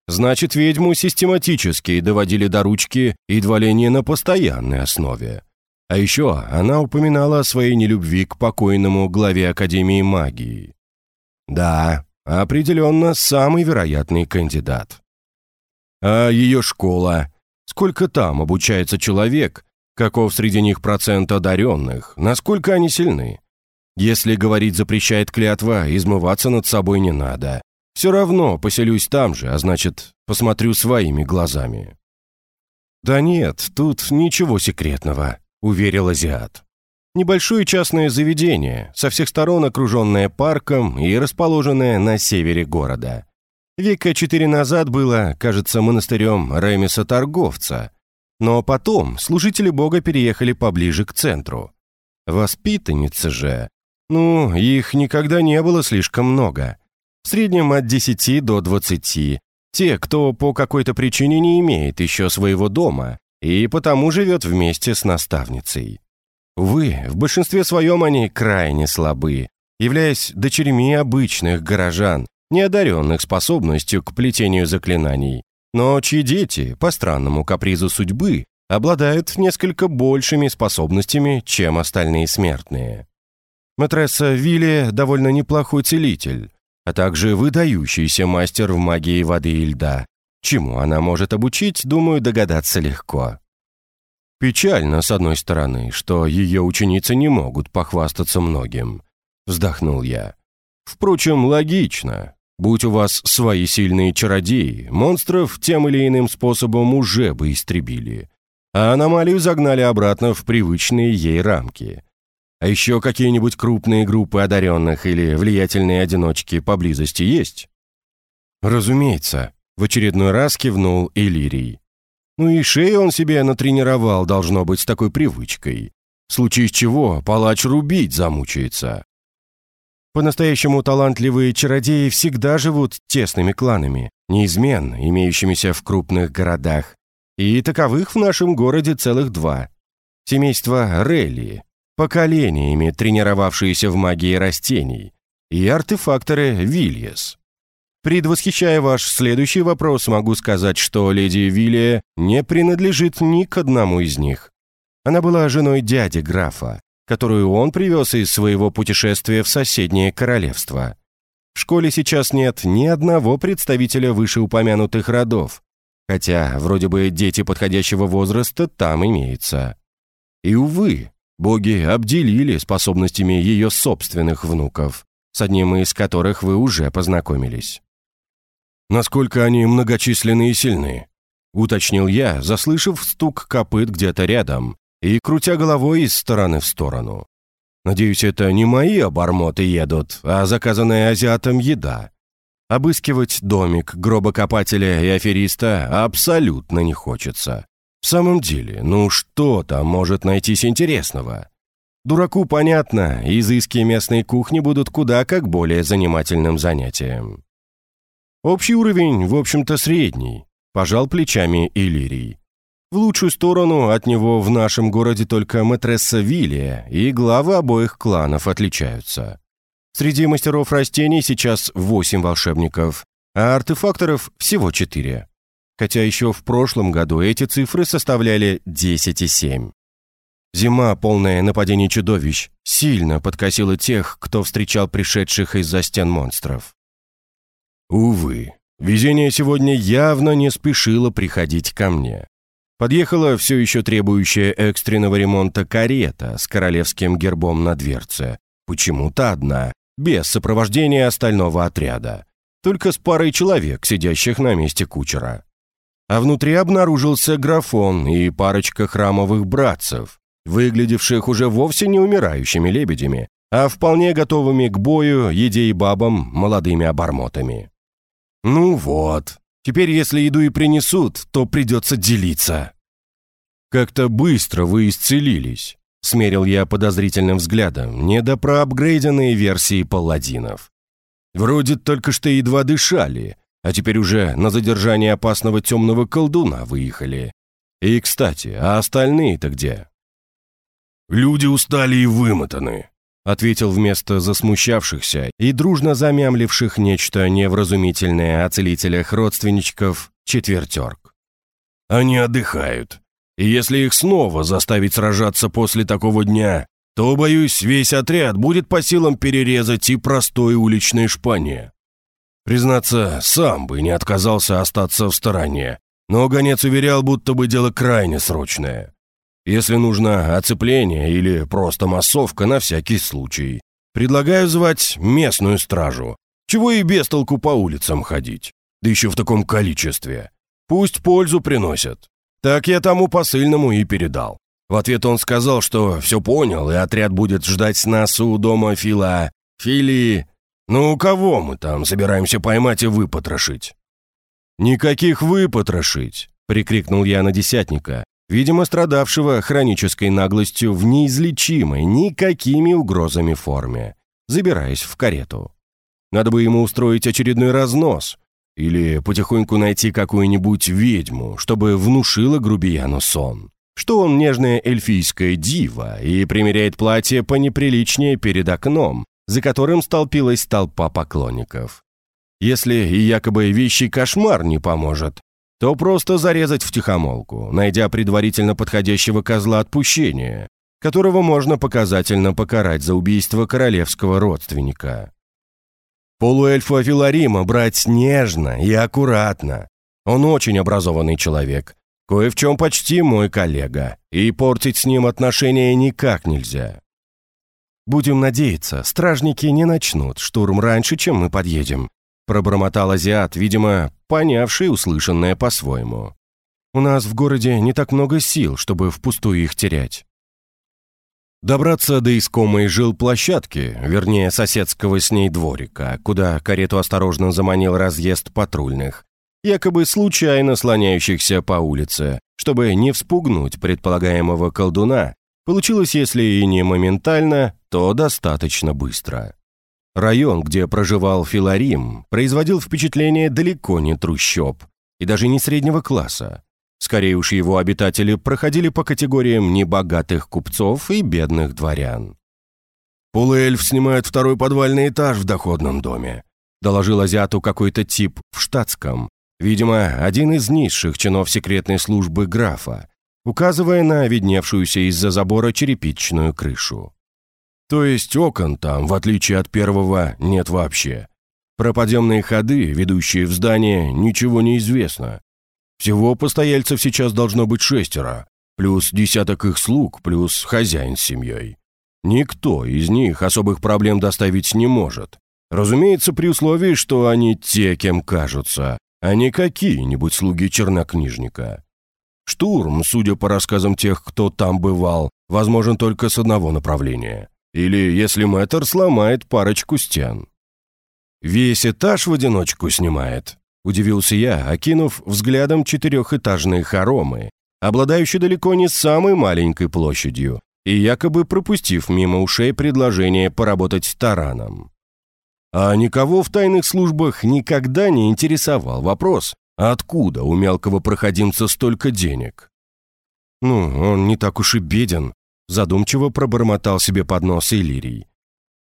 Значит, ведьму систематически доводили до ручки едва ли не на постоянной основе. А еще она упоминала о своей нелюбви к покойному главе Академии магии. Да, определенно самый вероятный кандидат. А ее школа? Сколько там обучается человек? Каков среди них процент одаренных? Насколько они сильны? Если говорить запрещает клятва, измываться над собой не надо. Все равно поселюсь там же, а значит, посмотрю своими глазами. Да нет, тут ничего секретного. — уверил азиат. Небольшое частное заведение, со всех сторон окруженное парком и расположенное на севере города. Века четыре назад было, кажется, монастырем Ремиса-торговца. Но потом служители бога переехали поближе к центру. Воспитанницы же... Ну, их никогда не было слишком много. В среднем от 10 до 20. Те, кто по какой-то причине не имеет еще своего дома и потому живет вместе с наставницей. Увы, в большинстве своем они крайне слабы, являясь дочерьми обычных горожан, неодаренных способностью к плетению заклинаний, но чьи дети, по странному капризу судьбы, обладают несколько большими способностями, чем остальные смертные. Матресса Вилли довольно неплохой целитель, а также выдающийся мастер в магии воды и льда, Чему она может обучить, думаю, догадаться легко. Печально, с одной стороны, что ее ученицы не могут похвастаться многим. Вздохнул я. Впрочем, логично. Будь у вас свои сильные чародеи, монстров тем или иным способом уже бы истребили. А аномалию загнали обратно в привычные ей рамки. А еще какие-нибудь крупные группы одаренных или влиятельные одиночки поблизости есть? Разумеется, в очередной раз кивнул Элирий. Ну и шею он себе натренировал, должно быть, с такой привычкой. В случае чего палач рубить замучается. По-настоящему талантливые чародеи всегда живут тесными кланами, неизменно имеющимися в крупных городах. И таковых в нашем городе целых два. Семейство Релли, поколениями тренировавшиеся в магии растений, и артефакторы Вильяс. Предвосхищая ваш следующий вопрос, могу сказать, что леди Вилия не принадлежит ни к одному из них. Она была женой дяди графа, которую он привез из своего путешествия в соседнее королевство. В школе сейчас нет ни одного представителя вышеупомянутых родов, хотя вроде бы дети подходящего возраста там имеются. И, увы, боги обделили способностями ее собственных внуков, с одним из которых вы уже познакомились. Насколько они многочисленны и сильны?» — уточнил я, заслышав стук копыт где-то рядом и крутя головой из стороны в сторону. «Надеюсь, это не мои обормоты едут, а заказанная азиатом еда. Обыскивать домик гробокопателя и афериста абсолютно не хочется. В самом деле, ну что там может найтись интересного? Дураку понятно, изыски местной кухни будут куда как более занимательным занятием. Общий уровень, в общем-то, средний, пожал плечами Иллирий. В лучшую сторону от него в нашем городе только матресса Вилия и главы обоих кланов отличаются. Среди мастеров растений сейчас восемь волшебников, а артефакторов всего четыре. Хотя еще в прошлом году эти цифры составляли 10 и 7. Зима, полная нападений чудовищ, сильно подкосила тех, кто встречал пришедших из-за стен монстров. Увы, везение сегодня явно не спешило приходить ко мне. Подъехала все еще требующая экстренного ремонта карета с королевским гербом на дверце. Почему-то одна, без сопровождения остального отряда. Только с парой человек, сидящих на месте кучера. А внутри обнаружился графон и парочка храмовых братцев, выглядевших уже вовсе не умирающими лебедями, а вполне готовыми к бою, еде и бабам, молодыми обормотами. «Ну вот, теперь если еду и принесут, то придется делиться». «Как-то быстро вы исцелились. Смерил я подозрительным взглядом не до проапгрейденные версии палладинов. Вроде только что едва дышали, а теперь уже на задержание опасного темного колдуна выехали. И, кстати, а остальные-то где? «Люди устали и вымотаны», — ответил вместо засмущавшихся и дружно замямливших нечто невразумительное о целителях родственничков четвертерк. «Они отдыхают. И если их снова заставить сражаться после такого дня, то, боюсь, весь отряд будет по силам перерезать и простой уличной шпане. Признаться, сам бы не отказался остаться в стороне, но гонец уверял, будто бы дело крайне срочное. Если нужно оцепление или просто массовка на всякий случай, предлагаю звать местную стражу, чего и без толку по улицам ходить, да еще в таком количестве. Пусть пользу приносят. Так я тому посыльному и передал. В ответ он сказал, что все понял, и отряд будет ждать нас у дома Фила... Фили... Ну, кого мы там собираемся поймать и выпотрошить?» «Никаких выпотрошить!» — прикрикнул я на десятника, видимо, страдавшего хронической наглостью в неизлечимой никакими угрозами форме, забираясь в карету. Надо бы ему устроить очередной разнос, или потихоньку найти какую-нибудь ведьму, чтобы внушила грубияну сон. Что он нежная эльфийская дива и примеряет платье понеприличнее перед окном, за которым столпилась толпа поклонников. Если и якобы вещий кошмар не поможет, то просто зарезать втихомолку, найдя предварительно подходящего козла отпущения, которого можно показательно покарать за убийство королевского родственника. Полуэльфа Филарима брать нежно и аккуратно. Он очень образованный человек, кое в чем почти мой коллега, и портить с ним отношения никак нельзя. Будем надеяться, стражники не начнут штурм раньше, чем мы подъедем, пробормотал азиат, видимо, понявший услышанное по-своему. У нас в городе не так много сил, чтобы впустую их терять. Добраться до искомой жилплощадки, вернее, соседского с ней дворика, куда карету осторожно заманил разъезд патрульных, якобы случайно слоняющихся по улице, чтобы не вспугнуть предполагаемого колдуна, получилось, если и не моментально, то достаточно быстро. Район, где проживал Филарим, производил впечатление далеко не трущоб и даже не среднего класса. Скорее уж его обитатели проходили по категориям небогатых купцов и бедных дворян. «Полуэльф снимает второй подвальный этаж в доходном доме», доложил азиату какой-то тип в штатском, видимо, один из низших чинов секретной службы графа, указывая на видневшуюся из-за забора черепичную крышу. То есть окон там, в отличие от первого, нет вообще. Про подъемные ходы, ведущие в здание, ничего не известно. Всего постояльцев сейчас должно быть шестеро, плюс десяток их слуг, плюс хозяин с семьей. Никто из них особых проблем доставить не может. Разумеется, при условии, что они те, кем кажутся, а не какие-нибудь слуги чернокнижника. Штурм, судя по рассказам тех, кто там бывал, возможен только с одного направления. Или если мэтр сломает парочку стен. весь этаж в одиночку снимает?» – удивился я, окинув взглядом четырехэтажные хоромы, обладающие далеко не самой маленькой площадью, и якобы пропустив мимо ушей предложение поработать тараном. А никого в тайных службах никогда не интересовал вопрос, откуда у мелкого проходимца столько денег. «Ну, он не так уж и беден», – задумчиво пробормотал себе под нос Иллирий.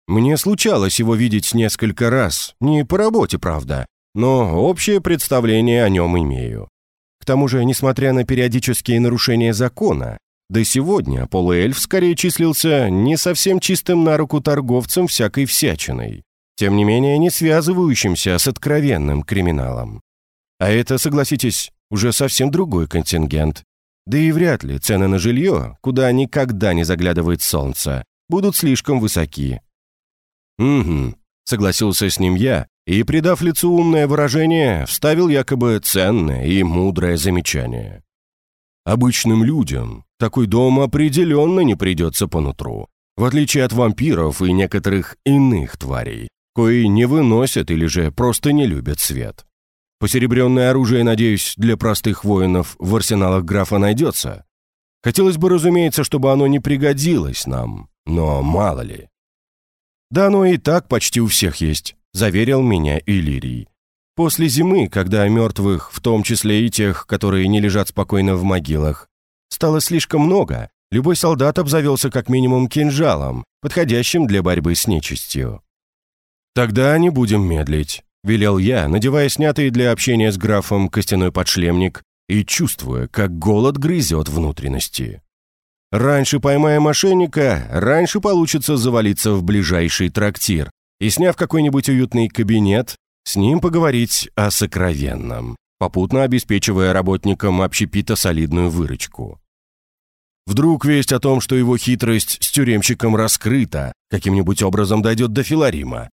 «Мне случалось его видеть несколько раз, не по работе, правда, но общее представление о нем имею. К тому же, несмотря на периодические нарушения закона, до сегодня полуэльф скорее числился не совсем чистым на руку торговцем всякой всячиной, тем не менее не связывающимся с откровенным криминалом. А это, согласитесь, уже совсем другой контингент. Да и вряд ли цены на жилье, куда никогда не заглядывает солнце, будут слишком высоки. «Угу», — согласился с ним я, и, придав лицу умное выражение, вставил якобы ценное и мудрое замечание. Обычным людям такой дом определенно не придется по нутру, в отличие от вампиров и некоторых иных тварей, кои не выносят или же просто не любят свет. Посеребренное оружие, надеюсь, для простых воинов в арсеналах графа найдется. Хотелось бы, разумеется, чтобы оно не пригодилось нам, но мало ли. Да оно и так почти у всех есть, заверил меня Иллирий. После зимы, когда мертвых, в том числе и тех, которые не лежат спокойно в могилах, стало слишком много, любой солдат обзавелся как минимум кинжалом, подходящим для борьбы с нечистью. «Тогда не будем медлить», — велел я, надевая снятый для общения с графом костяной подшлемник и чувствуя, как голод грызет внутренности. Раньше поймая мошенника, раньше получится завалиться в ближайший трактир и, сняв какой-нибудь уютный кабинет, с ним поговорить о сокровенном, попутно обеспечивая работникам общепита солидную выручку. Вдруг весть о том, что его хитрость с тюремщиком раскрыта, каким-нибудь образом дойдет до Филарима.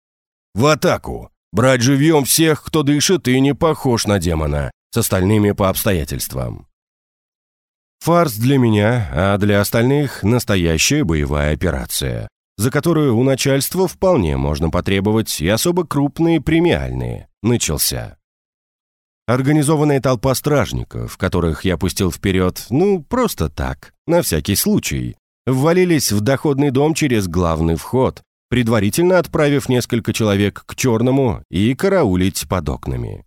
В атаку! Брать живьем всех, кто дышит и не похож на демона, с остальными по обстоятельствам. Фарс для меня, а для остальных настоящая боевая операция за которую у начальства вполне можно потребовать и особо крупные премиальные, начался. Организованная толпа стражников, которых я пустил вперед, ну, просто так, на всякий случай, ввалились в доходный дом через главный вход, предварительно отправив несколько человек к черному и караулить под окнами.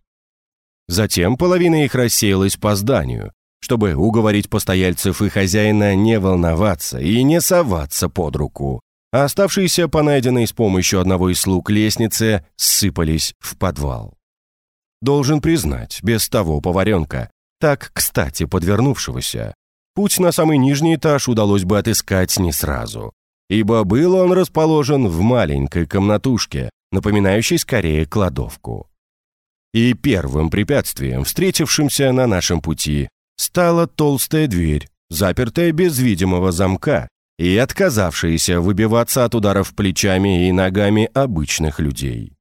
Затем половина их рассеялась по зданию, чтобы уговорить постояльцев и хозяина не волноваться и не соваться под руку, а оставшиеся по найденной с помощью одного из слуг лестнице сыпались в подвал. Должен признать, без того поваренка, так кстати подвернувшегося, путь на самый нижний этаж удалось бы отыскать не сразу, ибо был он расположен в маленькой комнатушке, напоминающей скорее кладовку. И первым препятствием, встретившимся на нашем пути, стала толстая дверь, запертая без видимого замка и отказавшиеся выбиваться от ударов плечами и ногами обычных людей.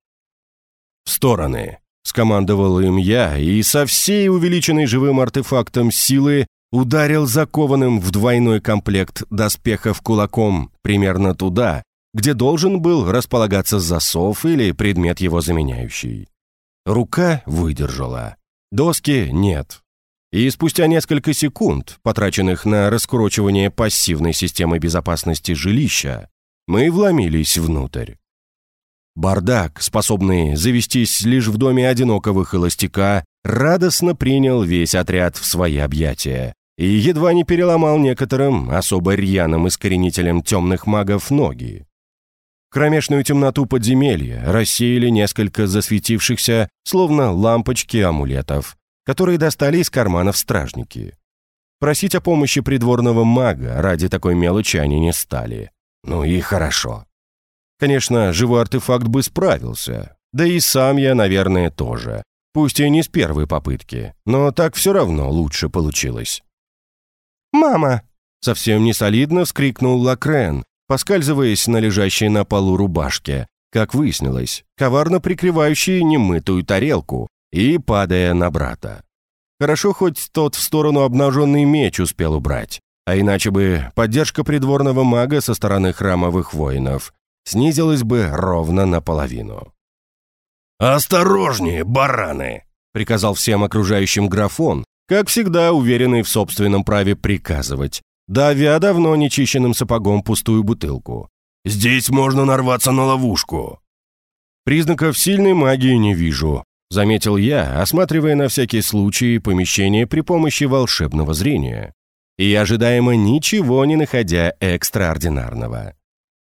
«В стороны!» — скомандовал им я и со всей увеличенной живым артефактом силы ударил закованным в двойной комплект доспехов кулаком примерно туда, где должен был располагаться засов или предмет его заменяющий. Рука выдержала. Доски нет, и спустя несколько секунд, потраченных на раскручивание пассивной системы безопасности жилища, мы вломились внутрь. Бардак, способный завестись лишь в доме одинокого холостяка, радостно принял весь отряд в свои объятия и едва не переломал некоторым, особо рьяным искоренителям темных магов, ноги. Кромешную темноту подземелья рассеяли несколько засветившихся, словно лампочки амулетов, которые достали из карманов стражники. Просить о помощи придворного мага ради такой мелочи они не стали. Ну и хорошо. Конечно, живой артефакт бы справился, да и сам я, наверное, тоже. Пусть и не с первой попытки, но так все равно лучше получилось. «Мама!» — совсем не солидно вскрикнул Лакрен, поскальзываясь на лежащей на полу рубашке, как выяснилось, коварно прикрывающей немытую тарелку, и падая на брата. Хорошо, хоть тот в сторону обнаженный меч успел убрать, а иначе бы поддержка придворного мага со стороны храмовых воинов снизилась бы ровно наполовину. «Осторожнее, бараны!» — приказал всем окружающим графон, как всегда уверенный в собственном праве приказывать, давя давно нечищенным сапогом пустую бутылку. «Здесь можно нарваться на ловушку!» «Признаков сильной магии не вижу», — заметил я, осматривая на всякий случай помещение при помощи волшебного зрения. И ожидаемо ничего не находя экстраординарного.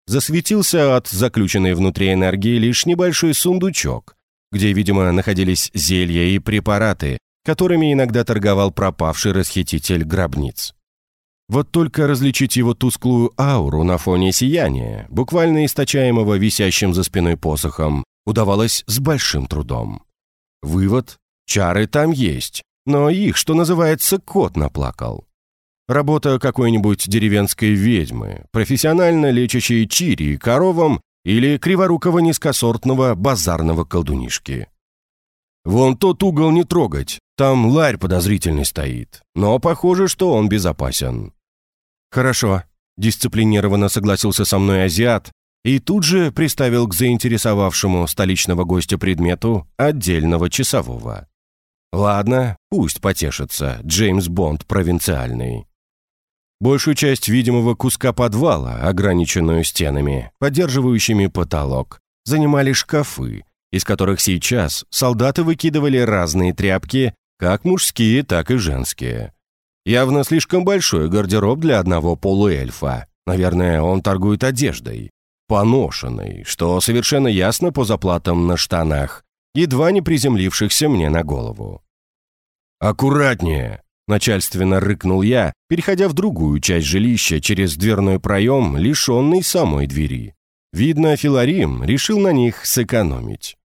Засветился от заключенной внутри энергии лишь небольшой сундучок, где, видимо, находились зелья и препараты, которыми иногда торговал пропавший расхититель гробниц. Вот только различить его тусклую ауру на фоне сияния, буквально источаемого висящим за спиной посохом, удавалось с большим трудом. Вывод – чары там есть, но их, что называется, кот наплакал. Работа какой-нибудь деревенской ведьмы, профессионально лечащей чири коровам или криворукого низкосортного базарного колдунишки. Вон тот угол не трогать, там ларь подозрительный стоит, но похоже, что он безопасен. Хорошо, дисциплинированно согласился со мной азиат и тут же приставил к заинтересовавшему столичного гостя предмету отдельного часового. Ладно, пусть потешится Джеймс Бонд провинциальный. Большую часть видимого куска подвала, ограниченную стенами, поддерживающими потолок, занимали шкафы, из которых сейчас солдаты выкидывали разные тряпки, как мужские, так и женские. Явно слишком большой гардероб для одного полуэльфа. Наверное, он торгует одеждой. Поношенной, что совершенно ясно по заплатам на штанах, едва не приземлившихся мне на голову. «Аккуратнее!» Начальственно рыкнул я, переходя в другую часть жилища через дверной проем, лишенный самой двери. Видно, Филарим решил на них сэкономить.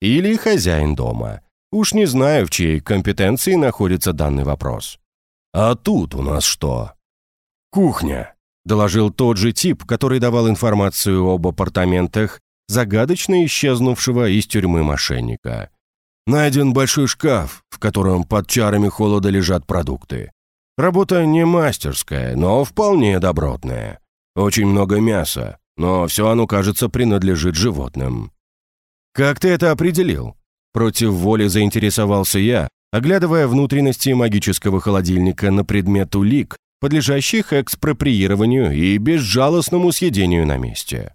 Или хозяин дома. Уж не знаю, в чьей компетенции находится данный вопрос. А тут у нас что? Кухня, доложил тот же тип, который давал информацию об апартаментах загадочно исчезнувшего из тюрьмы мошенника. Найден большой шкаф, в котором под чарами холода лежат продукты. Работа не мастерская, но вполне добротная. Очень много мяса, но все оно, кажется, принадлежит животным. «Как ты это определил?» Против воли заинтересовался я, оглядывая внутренности магического холодильника на предмет улик, подлежащих экспроприированию и безжалостному съедению на месте.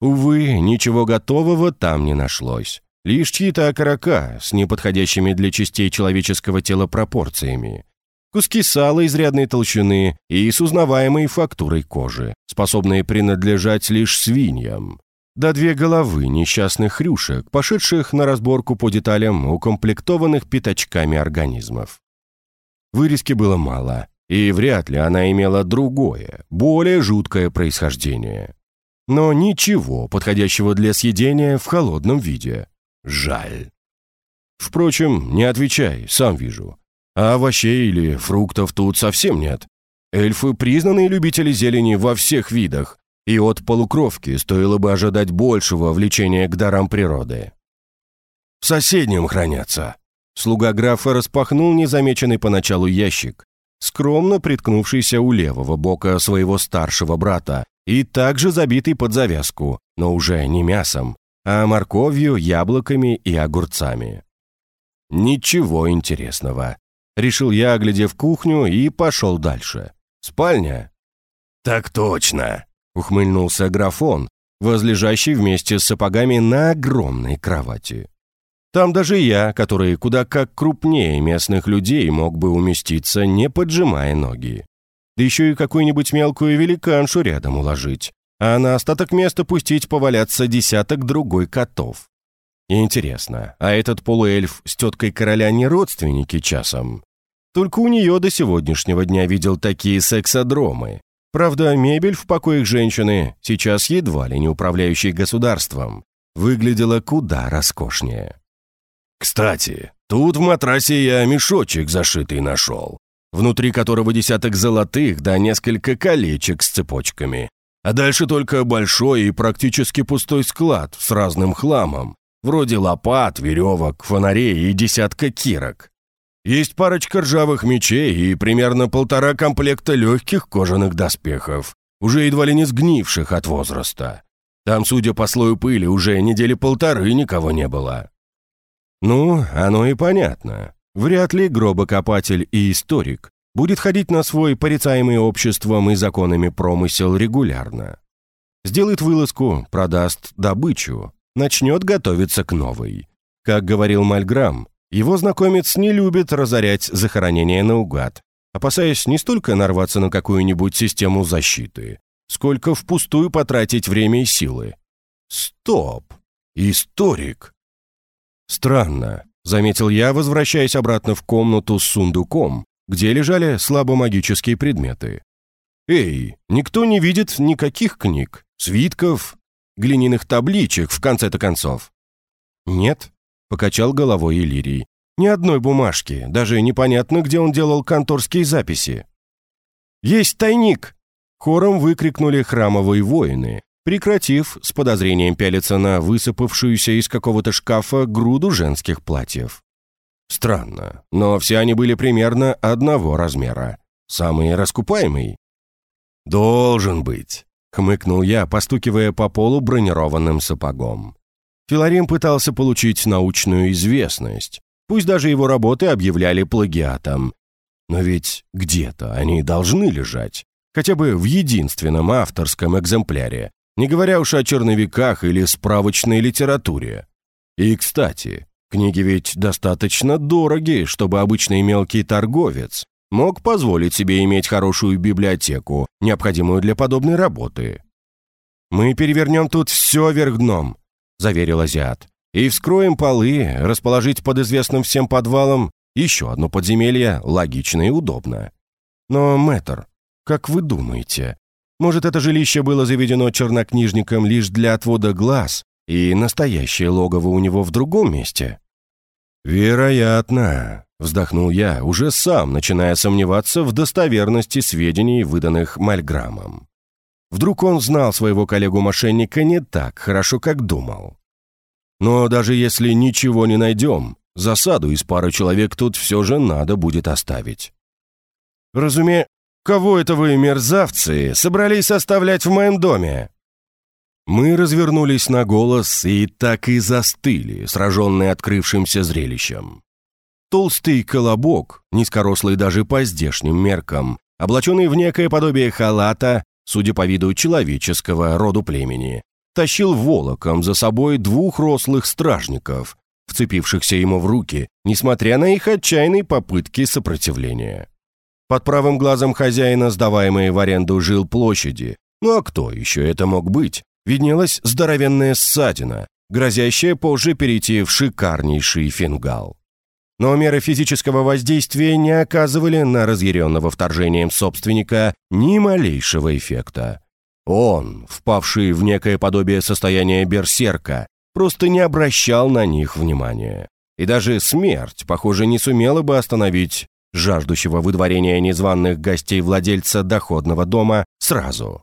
Увы, ничего готового там не нашлось. Лишь чьи-то окорока с неподходящими для частей человеческого тела пропорциями. Куски сала изрядной толщины и с узнаваемой фактурой кожи, способные принадлежать лишь свиньям. Да две головы несчастных хрюшек, пошедших на разборку по деталям, укомплектованных пятачками организмов. Вырезки было мало, и вряд ли она имела другое, более жуткое происхождение. Но ничего подходящего для съедения в холодном виде. Жаль. Впрочем, не отвечай, сам вижу. А овощей или фруктов тут совсем нет. Эльфы – признанные любители зелени во всех видах, и от полукровки стоило бы ожидать большего влечения к дарам природы. В соседнем хранятся. Слуга графа распахнул незамеченный поначалу ящик, скромно приткнувшийся у левого бока своего старшего брата и также забитый под завязку, но уже не мясом, а морковью, яблоками и огурцами. Ничего интересного. Решил я, оглядев кухню, и пошел дальше. Спальня? Так точно, ухмыльнулся графон, возлежащий вместе с сапогами на огромной кровати. Там даже я, который куда как крупнее местных людей, мог бы уместиться, не поджимая ноги. Да еще и какую-нибудь мелкую великаншу рядом уложить а на остаток места пустить поваляться десяток другой котов. Интересно, а этот полуэльф с теткой короля не родственники часом? Только у нее до сегодняшнего дня видел такие сексодромы. Правда, мебель в покоях женщины, сейчас едва ли не управляющей государством, выглядела куда роскошнее. Кстати, тут в матрасе я мешочек зашитый нашел, внутри которого десяток золотых да несколько колечек с цепочками, а дальше только большой и практически пустой склад с разным хламом, вроде лопат, веревок, фонарей и десятка кирок. Есть парочка ржавых мечей и примерно полтора комплекта легких кожаных доспехов, уже едва ли не сгнивших от возраста. Там, судя по слою пыли, уже недели полторы никого не было. Ну, оно и понятно. Вряд ли гробокопатель и историк будет ходить на свой порицаемый обществом и законами промысел регулярно. Сделает вылазку, продаст добычу, начнет готовиться к новой. Как говорил Мальграм, его знакомец не любит разорять захоронение наугад, опасаясь не столько нарваться на какую-нибудь систему защиты, сколько впустую потратить время и силы. Стоп! Историк! Странно, заметил я, возвращаясь обратно в комнату с сундуком, где лежали слабомагические предметы. Эй, никто не видит никаких книг, свитков, глиняных табличек, в конце-то концов. Нет, покачал головой Иллирий. Ни одной бумажки, даже непонятно, где он делал конторские записи. «Есть тайник!» Хором выкрикнули храмовые воины, прекратив с подозрением пялиться на высыпавшуюся из какого-то шкафа груду женских платьев. Странно, но все они были примерно одного размера. Самый раскупаемый? «Должен быть», — хмыкнул я, постукивая по полу бронированным сапогом. Филарим пытался получить научную известность. Пусть даже его работы объявляли плагиатом. Но ведь где-то они должны лежать хотя бы в единственном авторском экземпляре, не говоря уж о черновиках или справочной литературе. И, кстати, книги ведь достаточно дороги, чтобы обычный мелкий торговец мог позволить себе иметь хорошую библиотеку, необходимую для подобной работы. «Мы перевернем тут все вверх дном», — заверил азиат, «и вскроем полы, расположить под известным всем подвалом еще одно подземелье логично и удобно. Но, мэтр, как вы думаете, может, это жилище было заведено чернокнижником лишь для отвода глаз, и настоящее логово у него в другом месте? Вероятно, вздохнул я, уже сам начиная сомневаться в достоверности сведений, выданных Мальграмом. Вдруг он знал своего коллегу-мошенника не так хорошо, как думал. Но даже если ничего не найдем, засаду из пары человек тут все же надо будет оставить. Разуме... Кого это вы, мерзавцы, собрались оставлять в моем доме?» Мы развернулись на голос и так и застыли, сраженные открывшимся зрелищем. Толстый колобок, низкорослый даже по здешним меркам, облаченный в некое подобие халата, судя по виду человеческого роду племени, тащил волоком за собой двух рослых стражников, вцепившихся ему в руки, несмотря на их отчаянные попытки сопротивления. Под правым глазом хозяина, сдаваемой в аренду жил площади, ну а кто еще это мог быть, виднелась здоровенная ссадина, грозящая позже перейти в шикарнейший фингал. Но меры физического воздействия не оказывали на разъяренного вторжением собственника ни малейшего эффекта. Он, впавший в некое подобие состояния берсерка, просто не обращал на них внимания. И даже смерть, похоже, не сумела бы остановить жаждущего выдворения незваных гостей владельца доходного дома, сразу.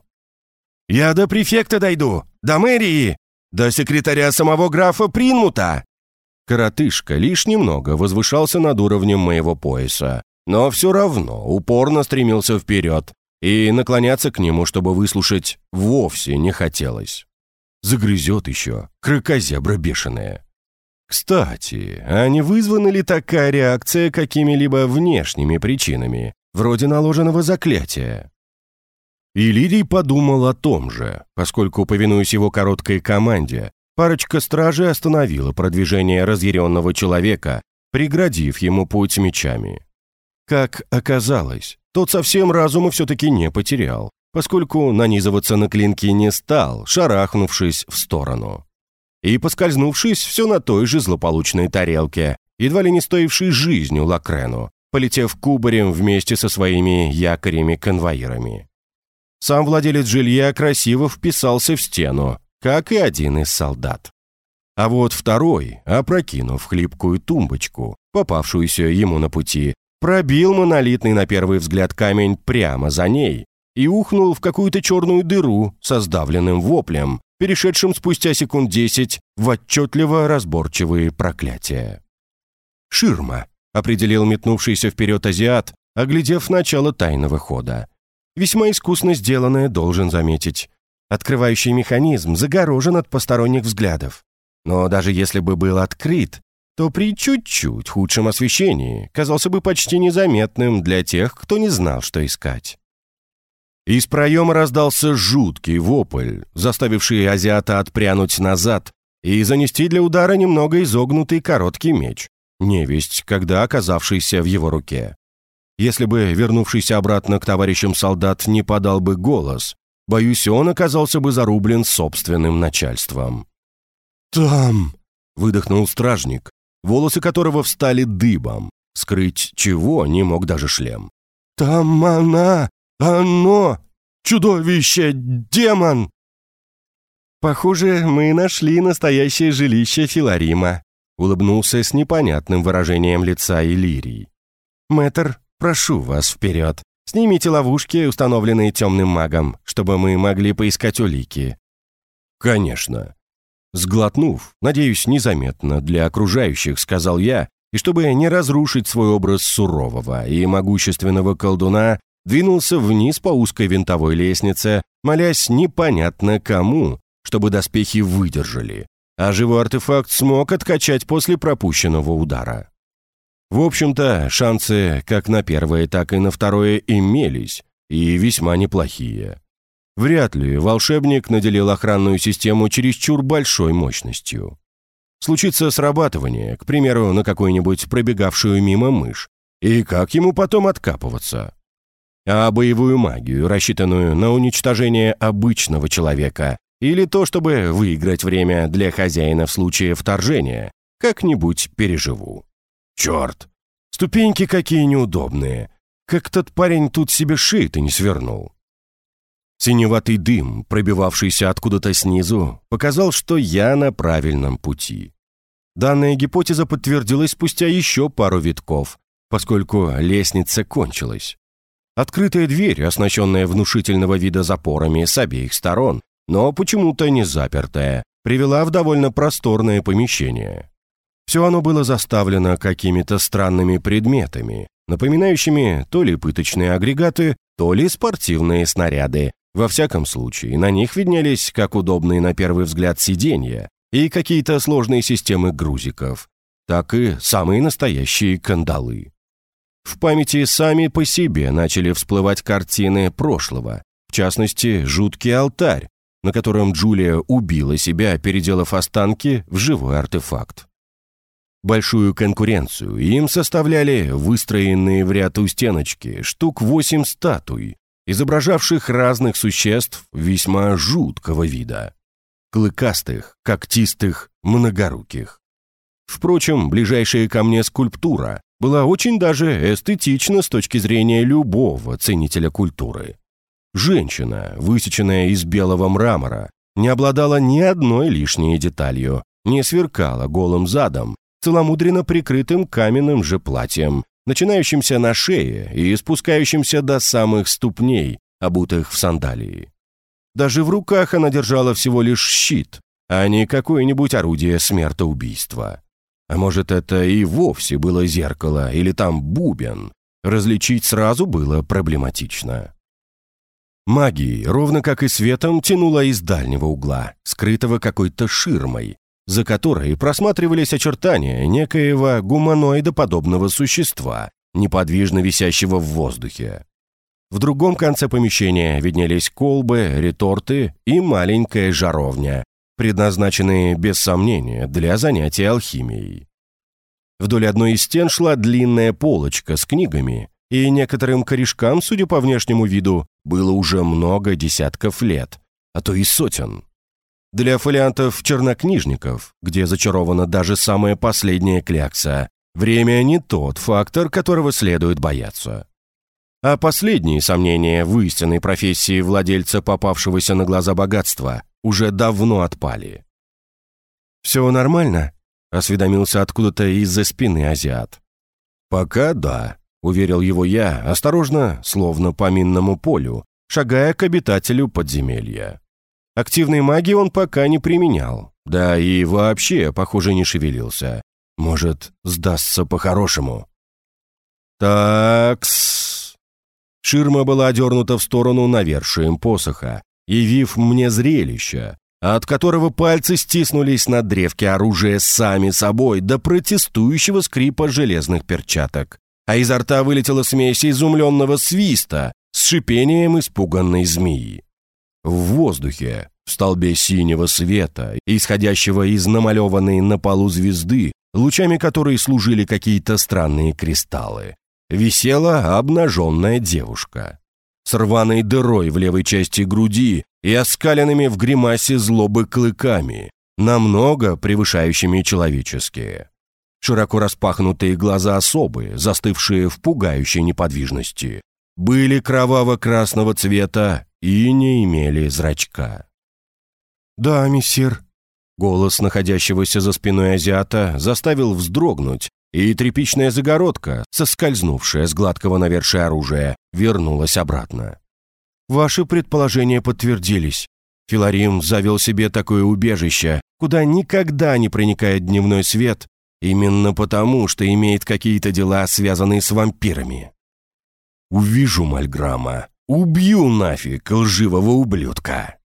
«Я до префекта дойду, до мэрии, до секретаря самого графа Принмута!» Коротышка лишь немного возвышался над уровнем моего пояса, но все равно упорно стремился вперед, и наклоняться к нему, чтобы выслушать, вовсе не хотелось. Загрызет еще, крокозебра бешеная. Кстати, а не вызвана ли такая реакция какими-либо внешними причинами, вроде наложенного заклятия? И Лидий подумал о том же, поскольку, повинуясь его короткой команде, парочка стражей остановила продвижение разъяренного человека, преградив ему путь мечами. Как оказалось, тот совсем разума все-таки не потерял, поскольку нанизываться на клинки не стал, шарахнувшись в сторону и, поскользнувшись все на той же злополучной тарелке, едва ли не стоившей жизнью Лакрену, полетев кубарем вместе со своими якорями-конвоирами. Сам владелец жилья красиво вписался в стену, как и один из солдат. А вот второй, опрокинув хлипкую тумбочку, попавшуюся ему на пути, пробил монолитный на первый взгляд камень прямо за ней и ухнул в какую-то черную дыру со сдавленным воплем, перешедшим спустя секунд десять в отчетливо разборчивые проклятия. «Ширма», — определил метнувшийся вперед азиат, оглядев начало тайного хода. «Весьма искусно сделанное, должен заметить. Открывающий механизм загорожен от посторонних взглядов. Но даже если бы был открыт, то при чуть-чуть худшем освещении казался бы почти незаметным для тех, кто не знал, что искать. Из проема раздался жуткий вопль, заставивший азиата отпрянуть назад и занести для удара немного изогнутый короткий меч, невесть, когда оказавшийся в его руке. Если бы вернувшийся обратно к товарищам солдат не подал бы голос, боюсь, он оказался бы зарублен собственным начальством. «Там!» — выдохнул стражник, волосы которого встали дыбом, скрыть чего не мог даже шлем. «Там она! Оно! Чудовище! Демон!» «Похоже, мы нашли настоящее жилище Филарима», улыбнулся с непонятным выражением лица Иллирий. «Мэтр, Прошу вас вперед. Снимите ловушки, установленные темным магом, чтобы мы могли поискать улики». «Конечно». Сглотнув, надеюсь, незаметно для окружающих, сказал я, и чтобы не разрушить свой образ сурового и могущественного колдуна, двинулся вниз по узкой винтовой лестнице, молясь непонятно кому, чтобы доспехи выдержали, а живой артефакт смог откачать после пропущенного удара. В общем-то, шансы как на первое, так и на второе имелись, и весьма неплохие. Вряд ли волшебник наделил охранную систему чересчур большой мощностью. Случится срабатывание, к примеру, на какую-нибудь пробегавшую мимо мышь, и как ему потом откапываться? А боевую магию, рассчитанную на уничтожение обычного человека, или то, чтобы выиграть время для хозяина в случае вторжения, как-нибудь переживу. Черт! Ступеньки какие неудобные. Как тот парень тут себе шею-то не свернул. Синеватый дым, пробивавшийся откуда-то снизу, показал, что я на правильном пути. Данная гипотеза подтвердилась спустя еще пару витков, поскольку лестница кончилась. Открытая дверь, оснащенная внушительного вида запорами с обеих сторон, но почему-то не запертая, привела в довольно просторное помещение. Все оно было заставлено какими-то странными предметами, напоминающими то ли пыточные агрегаты, то ли спортивные снаряды. Во всяком случае, на них виднелись как удобные на первый взгляд сиденья и какие-то сложные системы грузиков, так и самые настоящие кандалы. В памяти сами по себе начали всплывать картины прошлого, в частности, жуткий алтарь, на котором Джулия убила себя, переделав останки в живой артефакт. Большую конкуренцию им составляли выстроенные в ряд у стеночки штук восемь статуй, изображавших разных существ весьма жуткого вида. Клыкастых, когтистых, многоруких. Впрочем, ближайшая ко мне скульптура была очень даже эстетична с точки зрения любого ценителя культуры. Женщина, высеченная из белого мрамора, не обладала ни одной лишней деталью, не сверкала голым задом целомудренно прикрытым каменным же платьем, начинающимся на шее и спускающимся до самых ступней, обутых в сандалии. Даже в руках она держала всего лишь щит, а не какое-нибудь орудие смертоубийства. А может, это и вовсе было зеркало или там бубен. Различить сразу было проблематично. Магией, ровно как и светом, тянула из дальнего угла, скрытого какой-то ширмой, за которой просматривались очертания некоего гуманоидоподобного существа, неподвижно висящего в воздухе. В другом конце помещения виднелись колбы, реторты и маленькая жаровня, предназначенные, без сомнения, для занятий алхимией. Вдоль одной из стен шла длинная полочка с книгами, и некоторым корешкам, судя по внешнему виду, было уже много десятков лет, а то и сотен. Для фолиантов-чернокнижников, где зачарована даже самая последняя клякса, время не тот фактор, которого следует бояться. А последние сомнения в истинной профессии владельца попавшегося на глаза богатства уже давно отпали. «Все нормально?» — осведомился откуда-то из-за спины азиат. «Пока да», — уверил его я, осторожно, словно по минному полю, шагая к обитателю подземелья. Активной магии он пока не применял. Да и вообще, похоже, не шевелился. Может, сдастся по-хорошему. Такс. Ширма была одернута в сторону навершием посоха, явив мне зрелище, от которого пальцы стиснулись на древке оружия сами собой до протестующего скрипа железных перчаток. А изо рта вылетела смесь изумленного свиста с шипением испуганной змеи. В воздухе, в столбе синего света, исходящего из намалеванной на полу звезды, лучами которой служили какие-то странные кристаллы, висела обнаженная девушка с рваной дырой в левой части груди и оскаленными в гримасе злобы клыками, намного превышающими человеческие. Широко распахнутые глаза особы, застывшие в пугающей неподвижности, были кроваво-красного цвета и не имели зрачка. «Да, мессир». Голос находящегося за спиной азиата заставил вздрогнуть, и тряпичная загородка, соскользнувшая с гладкого навершия оружия, вернулась обратно. Ваши предположения подтвердились. Филарим завел себе такое убежище, куда никогда не проникает дневной свет, именно потому, что имеет какие-то дела, связанные с вампирами. Увижу Мальграма, убью нафиг лживого ублюдка.